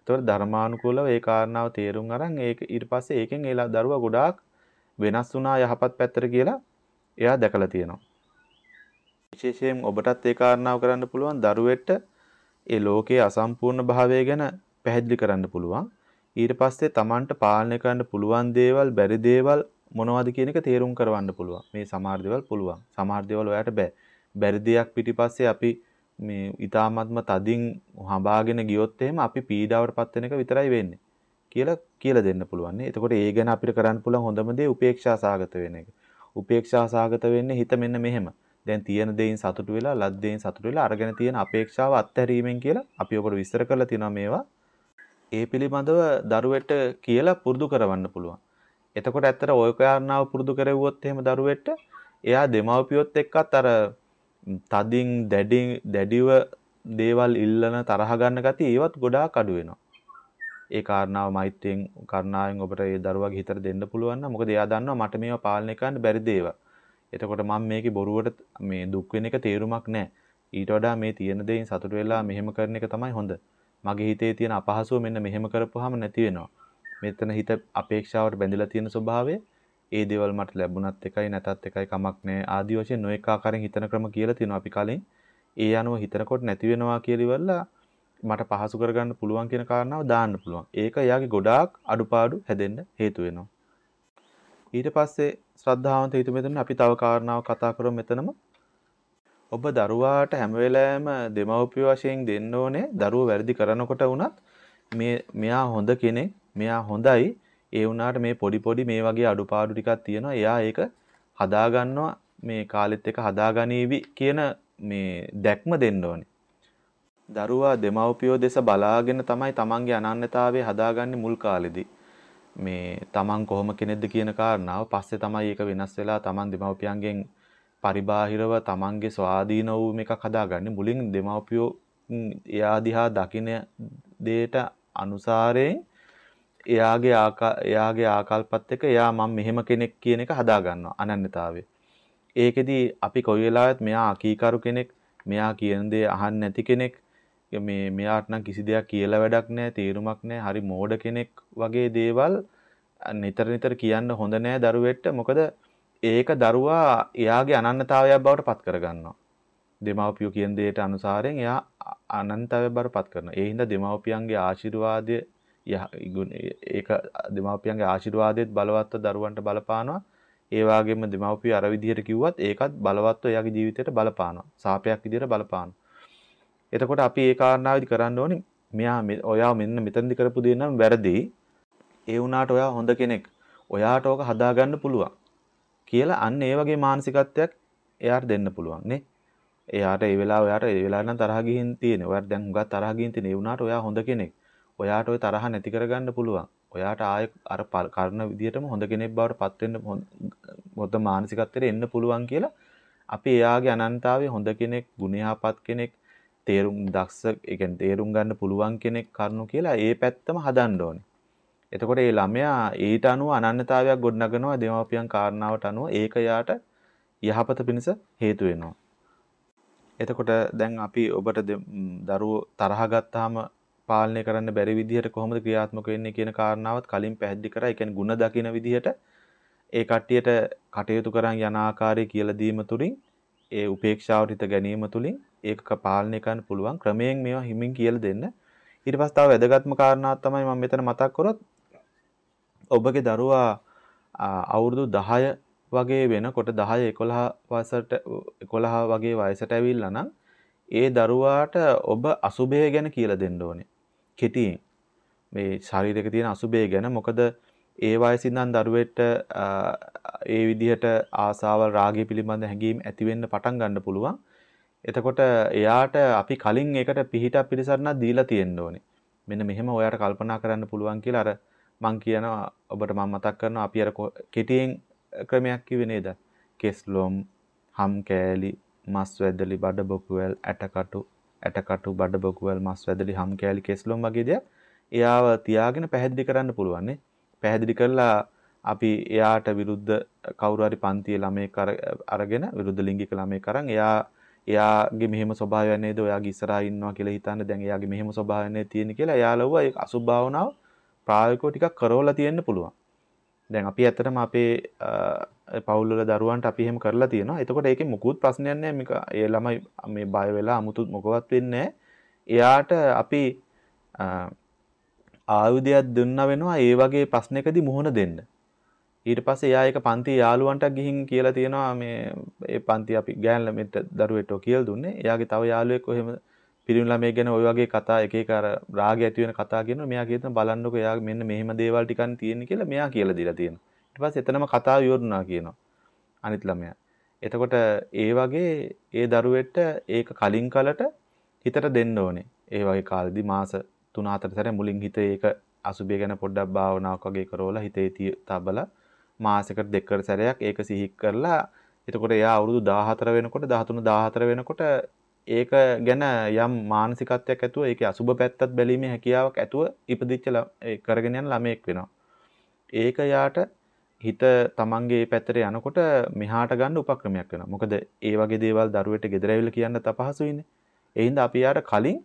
එතකොට ධර්මානුකූලව ඒ කාරණාව තේරුම් අරන් ඒක ඊට පස්සේ ඒකෙන් ඒ දරුවා ගොඩාක් වෙනස් වුණා යහපත් පැත්තට කියලා එයා දැකලා තියෙනවා. විශේෂයෙන් ඔබටත් ඒ කාරණාව කරන්න පුළුවන් දරුවෙට ඒ ලෝකයේ අසම්පූර්ණ භාවය ගැන පැහැදිලි කරන්න පුළුවන්. ඊට පස්සේ Tamanට පාලනය කරන්න පුළුවන් දේවල් බැරි දේවල් මොනවද කියන එක තේරුම් කරවන්න පුළුවන්. මේ සමහර දේවල් පුළුවන්. සමහර දේවල් ඔයාට බෑ. බැරි දෙයක් පිටිපස්සේ අපි මේ ඊ타මත්ම තදින් හඹාගෙන ගියොත් එහෙම අපි පීඩාවට පත් වෙන එක විතරයි වෙන්නේ කියලා කියලා දෙන්න පුළුවන්. එතකොට ඒ ගැන අපිට කරන්න පුළුවන් හොඳම දේ උපේක්ෂා සාගත වෙන එක. උපේක්ෂා සාගත වෙන්නේ හිත මෙන්න මෙහෙම. දැන් තියෙන දෙයින් සතුටු වෙලා ලද්දෙන් සතුටු වෙලා අරගෙන තියෙන අපේක්ෂාව අත්හැරීමෙන් කියලා අපි ඔකට විස්තර කරලා තිනවා මේවා. ඒ පිළිබඳව දරුවෙට කියලා පුරුදු කරවන්න පුළුවන්. එතකොට ඇත්තට ඔය කාරණාව පුරුදු කරෙව්වොත් එහෙම දරුවෙට එයා දෙමව්පියොත් එක්කත් අර තදින් දැඩි දැඩිව දේවල් ඉල්ලන තරහ ගන්න ගතිය ඒවත් ගොඩාක් අඩු වෙනවා. ඒ කාරණාව මෛත්‍රියෙන් කරුණාවෙන් ඔබට ඒ දරුවාගේ හිතට දෙන්න පුළුවන් නම් මොකද එයා දන්නවා මට මේවා පාලනය කරන්න බැරි දේවල්. එතකොට මම මේකේ බොරුවට මේ දුක් වෙන එක තේරුමක් නැහැ. ඊට වඩා මේ තියෙන දේෙන් සතුට වෙලා මෙහෙම කරන එක තමයි හොඳ. මගේ හිතේ තියෙන අපහසුව මෙන්න මෙහෙම කරපුවාම නැති වෙනවා. මෙතන හිත අපේක්ෂාවට බැඳලා තියෙන ස්වභාවය ඒ දේවල් මට ලැබුණත් එකයි නැතත් එකයි කමක් නැහැ ආදි වශයෙන් නොඑක ආකාරයෙන් හිතන ක්‍රම කියලා තියෙනවා අපි කලින් ඒ අනුව හිතනකොට නැති වෙනවා කියලා ඉවරලා මට පහසු කරගන්න පුළුවන් කියන කාරණාව දාන්න පුළුවන්. ඒක එයාගේ ගොඩාක් අඩුපාඩු හැදෙන්න හේතු වෙනවා. ඊට පස්සේ ශ්‍රද්ධාවන්ත හිතු මෙතන අපි තව කාරණාවක් කතා කරමු මෙතනම. ඔබ දරුවාට හැම වෙලාවෙම දෙමව්පිය වශයෙන් දෙන්න ඕනේ දරුවෝ වැරදි කරනකොට වුණත් මේ මෙයා හොඳ කෙනෙක් මෙයා හොඳයි ඒ වුණාට මේ පොඩි පොඩි මේ වගේ අඩුපාඩු ටිකක් තියෙනවා. එයා ඒක හදාගන්නවා මේ කාලෙත් එක හදාගනීවි කියන මේ දැක්ම දෙන්න ඕනේ. දරුවා දෙමව්පියෝ දෙස බලාගෙන තමයි තමන්ගේ අනන්‍යතාවය හදාගන්නේ මුල් කාලෙදී. මේ තමන් කොහොම කෙනෙක්ද කියන කාරණාව පස්සේ තමයි ඒක වෙනස් වෙලා තමන් දෙමව්පියන්ගෙන් පරිබාහිරව තමන්ගේ ස්වාධීන වූ එකක් හදාගන්නේ. මුලින් දෙමව්පියෝ එයා දිහා දකින දෙයට අනුසාරයෙන් එයාගේ එයාගේ ආකල්පත් එක්ක එයා මම මෙහෙම කෙනෙක් කියන එක හදා ගන්නවා අනන්‍යතාවය. ඒකෙදි අපි කොයි වෙලාවෙත් මෙයා අකීකරු කෙනෙක්, මෙයා කියන දේ අහන්නේ නැති කෙනෙක්, මේ මෙයාට නම් කිසි දෙයක් කියලා වැඩක් නැහැ, තීරුමක් නැහැ, හරි මෝඩ කෙනෙක් වගේ දේවල් නිතර නිතර කියන්න හොඳ නැහැ දරුවෙට. මොකද ඒක දරුවා එයාගේ අනන්‍යතාවයක් බවට පත් කරගන්නවා. දෙමව්පියෝ කියන දෙයට අනුසාරයෙන් එයා අනන්තතාවයක් බවට පත් කරනවා. ඒ හින්දා දෙමව්පියන්ගේ ආශිර්වාදය ඒක දෙමාපියන්ගේ ආශිර්වාදයේත් බලවත්ව දරුවන්ට බලපානවා. ඒ වගේම දෙමාපිය අර විදිහට කිව්වත් ඒකත් බලවත්ව එයාගේ ජීවිතයට බලපානවා. සාපයක් විදිහට බලපානවා. එතකොට අපි ඒ කාරණාවදි කරන්න ඕනේ මෙයා ඔයා මෙන්න මෙතනදි කරපු දේ නම් වැරදි. ඒ වුණාට ඔයා හොඳ කෙනෙක්. ඔයාට ඕක හදාගන්න පුළුවන්. කියලා අන්න ඒ වගේ මානසිකත්වයක් එයාට දෙන්න පුළුවන් නේ. එයාට ඒ වෙලාව ඔයාට ඒ වෙලාව නම් තරහ ගිහින් තියෙන. ඔයාට දැන් හුඟක් තරහ ගිහින් තියෙන. ඒ වුණාට ඔයා හොඳ කෙනෙක්. ඔයාට ওই තරහ නැති කරගන්න පුළුවන්. ඔයාට ආය අර කරන විදිහටම හොඳ කෙනෙක් බවට පත් වෙන්න හොඳ මානසිකත්වයට එන්න පුළුවන් කියලා අපි එයාගේ අනන්තතාවයේ හොඳ කෙනෙක්, ගුණයාපත් කෙනෙක්, තේරුම් දක්ෂ, ඒ කියන්නේ තේරුම් ගන්න පුළුවන් කෙනෙක් කරනු කියලා ඒ පැත්තම හදන්න ඕනේ. එතකොට ඒ ළමයා ඊට අනුව අනන්‍යතාවයක් ගොඩනගනවා දෙමාපියන් කාරණාවට අනුව ඒක යාට යහපත පිණිස හේතු වෙනවා. එතකොට දැන් අපි ඔබට දරුවෝ තරහ ගත්තාම පාලනය කරන්න බැරි විදිහට කොහොමද ක්‍රියාත්මක වෙන්නේ කියන කාරණාවත් කලින් පැහැදිලි කරා. ඒ කියන්නේ ಗುಣ දකින විදිහට ඒ කට්ටියට කටයුතු කරන් යන ආකාරය කියලා දීම තුලින් ඒ උපේක්ෂාවට හිත ගැනීම තුලින් ඒක පාලනය කරන්න පුළුවන් ක්‍රමයෙන් මේවා හිමින් කියලා දෙන්න. ඊට පස්සේ තව වැදගත්ම කාරණාවක් තමයි මම මෙතන මතක් කරොත් ඔබගේ දරුවා අවුරුදු 10 වගේ වෙනකොට 10 11 වසරට 11 වගේ වයසට ඇවිල්ලා නම් ඒ දරුවාට ඔබ අසුබය ගැන කියලා දෙන්න ඕනේ. කෙටියෙන් මේ ශරීරයක තියෙන අසුබය ගැන මොකද ඒ වයසින් ඉඳන් දරුවෙට ඒ විදිහට ආසාවල් රාගය පිළිබඳ හැඟීම් ඇති වෙන්න පටන් ගන්න පුළුවන්. එතකොට එයාට අපි කලින් ඒකට පිහිටක් පිළිසරණක් දීලා තියෙන්න ඕනේ. මෙන්න මෙහෙම ඔයාට කල්පනා කරන්න පුළුවන් කියලා අර මං කියනවා ඔබට මම මතක් කරනවා අපි අර කෙටියෙන් ක්‍රමයක් කිව්වේ නේද? කෙස්ලොම්, හම් කෑලි, මස් වැදලි, බඩ බොකුවැල්, ඇටකටු ඇටකටු බඩ බොකුවල් මස් වැදලි හම් කෑලි කෙස්ලොම් වගේ දේවල් එයාව තියාගෙන පැහැදිලි කරන්න පුළුවන් නේ. පැහැදිලි කරලා අපි එයාට විරුද්ධ කවුරු හරි පන්තියේ ළමයෙක් අරගෙන විරුද්ධ ලිංගික ළමයෙක් අරන් එයා එයාගේ මෙහෙම ස්වභාවයක් නේද ඔයාගේ ඉස්සරහා ඉන්නවා කියලා හිතන්න දැන් එයාගේ මෙහෙම ස්වභාවයක් නේද තියෙන්නේ කියලා එයාලව ඒක අසුභ භාවනාව ප්‍රායෝගිකව ටිකක් කරවලා තියෙන්න පුළුවන්. දැන් අපි ඇත්තටම අපේ පවුල් වල දරුවන්ට අපි එහෙම කරලා තියෙනවා. එතකොට ඒකේ මුකුත් ප්‍රශ්නයක් නැහැ. මේක ඒ ළමයි මේ බය වෙලා 아무තු මොකවත් වෙන්නේ එයාට අපි ආයුධයක් දුන්න වෙනවා ඒ වගේ ප්‍රශ්නයකදී මුහුණ දෙන්න. ඊට පස්සේ එයා ඒක පන්ති යාළුවන්ට ගිහින් කියලා තියෙනවා මේ ඒ පන්ති අපි ගෑන් ළමෙක්ට දරුවෙක්ට කියලා දුන්නේ. එයාගේ තව යාළුවෙක් ඔහෙම පිරිමි ළමයෙක් ගැන ওই වගේ කතා එක එක අර රාගය ඇති වෙන කතා කියනවා. මෙයා කියනවා බලන්නකෝ එයා මෙන්න මෙහෙම දේවල් ටිකක් තියෙන්නේ කියලා මෙයා කියලා දීලා තියෙනවා. ඊට පස්සේ එතනම කතාව ඉවරුණා කියනවා. අනිත් ළමයා. එතකොට ඒ වගේ ඒ දරුවෙට ඒක කලින් කලට හිතට දෙන්න ඕනේ. ඒ වගේ කාලෙදි මාස 3-4 සැරේ මුලින් හිතේ ඒක අසුබය ගැන පොඩ්ඩක් භාවනාවක් වගේ කරවලා හිතේ තබලා මාසෙකට දෙකකට සැරයක් ඒක සිහි කරලා එතකොට එයා අවුරුදු 14 වෙනකොට 13 14 වෙනකොට ඒක ගැන යම් මානසිකත්වයක් ඇතුව ඒකේ අසුබ පැත්තත් බැලීමේ හැකියාවක් ඇතුව ඉපදිච්ච කරගෙන යන ළමයෙක් වෙනවා. ඒක යාට හිත තමන්ගේ පැත්තට යනකොට මෙහාට ගන්න උපක්‍රමයක් වෙනවා. මොකද ඒ වගේ දේවල් දරුවෙට ගෙදර ඇවිල්ලා කියන්නත් අපහසුයිනේ. ඒ හින්දා අපි යාට කලින්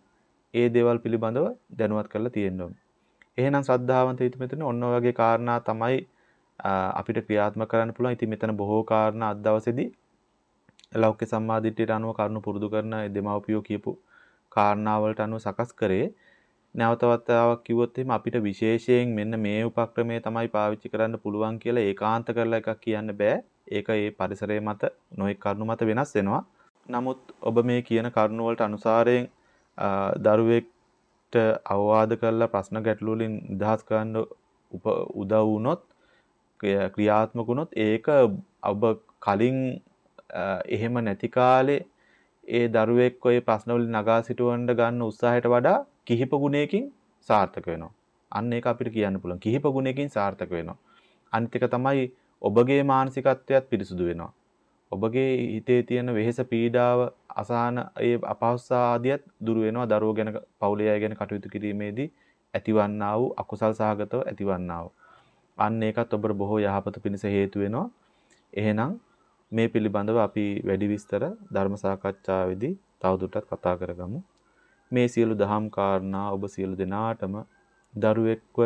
ඒ දේවල් පිළිබඳව දැනුවත් කරලා තියෙන්න ඕනේ. එහෙනම් ශ්‍රද්ධාවන්ත හිත මෙතන ඔන්න ඔය වගේ කාරණා තමයි අපිට ක්‍රියාත්මක කරන්න පුළුවන්. ඉතින් මෙතන බොහෝ කාරණා අද දවසේදී ලෞකික සම්මාදිට්ඨියට අනුව කරුණු පුරුදු කරන දෙමව්පියෝ කියපු කාරණාවලට අනුව සකස් කරේ නැවත වතාවක් කිව්වොත් එහෙම අපිට විශේෂයෙන් මෙන්න මේ උපක්‍රමය තමයි පාවිච්චි කරන්න පුළුවන් කියලා ඒකාන්ත කරලා එකක් කියන්න බෑ. ඒක ඒ පරිසරය මත නොඑක් කරුණු මත වෙනස් වෙනවා. නමුත් ඔබ මේ කියන කරුණු වලට අනුසාරයෙන් දරුවෙක්ට අවවාද කරලා ප්‍රශ්න ගැටලු වලින් නිදහස් කරන්න උදව් වුණොත් ක්‍රියාත්මක වුණොත් ඒක ඔබ කලින් එහෙම නැති කාලේ ඒ දරුවෙක් ඔය ප්‍රශ්න වලින් නගා සිටවන්න ගන්න උත්සාහයට වඩා කිහිප ගුණයකින් සාර්ථක වෙනවා. අන්න ඒක අපිට කියන්න පුළුවන්. කිහිප ගුණයකින් සාර්ථක වෙනවා. අනිත් එක තමයි ඔබගේ මානසිකත්වයත් පිරිසුදු වෙනවා. ඔබගේ හිතේ තියෙන වෙහෙස පීඩාව අසහන ඒ අපහසුතා ආදියත් දුරු වෙනවා දරුවෝ ගැන පවුලේ අය ගැන කටයුතු කිරීමේදී ඇතිවන්නා වූ අකුසල් සහගතව ඇතිවන්නා වූ අන්න ඒකත් ඔබට බොහෝ යහපත පිණිස හේතු වෙනවා. එහෙනම් මේ පිළිබඳව අපි වැඩි විස්තර ධර්ම සාකච්ඡාවේදී තවදුරටත් කතා කරගමු. මේ සියලු දහම් කාරණා ඔබ සියලු දෙනාටම දරුවෙක්ව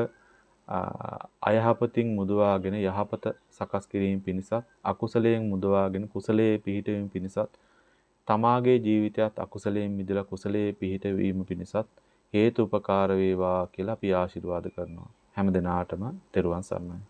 අයහපතින් මුදවාගෙන යහපත සකස් කිරීම පිණිසත් අකුසලයෙන් මුදවාගෙන කුසලයේ පිහිටවීම පිණිසත් තමාගේ ජීවිතයත් අකුසලයෙන් මිදලා කුසලයේ පිහිටවීම පිණිසත් හේතු උපකාර වේවා කියලා අපි ආශිර්වාද කරනවා හැම දිනාටම තෙරුවන් සරණයි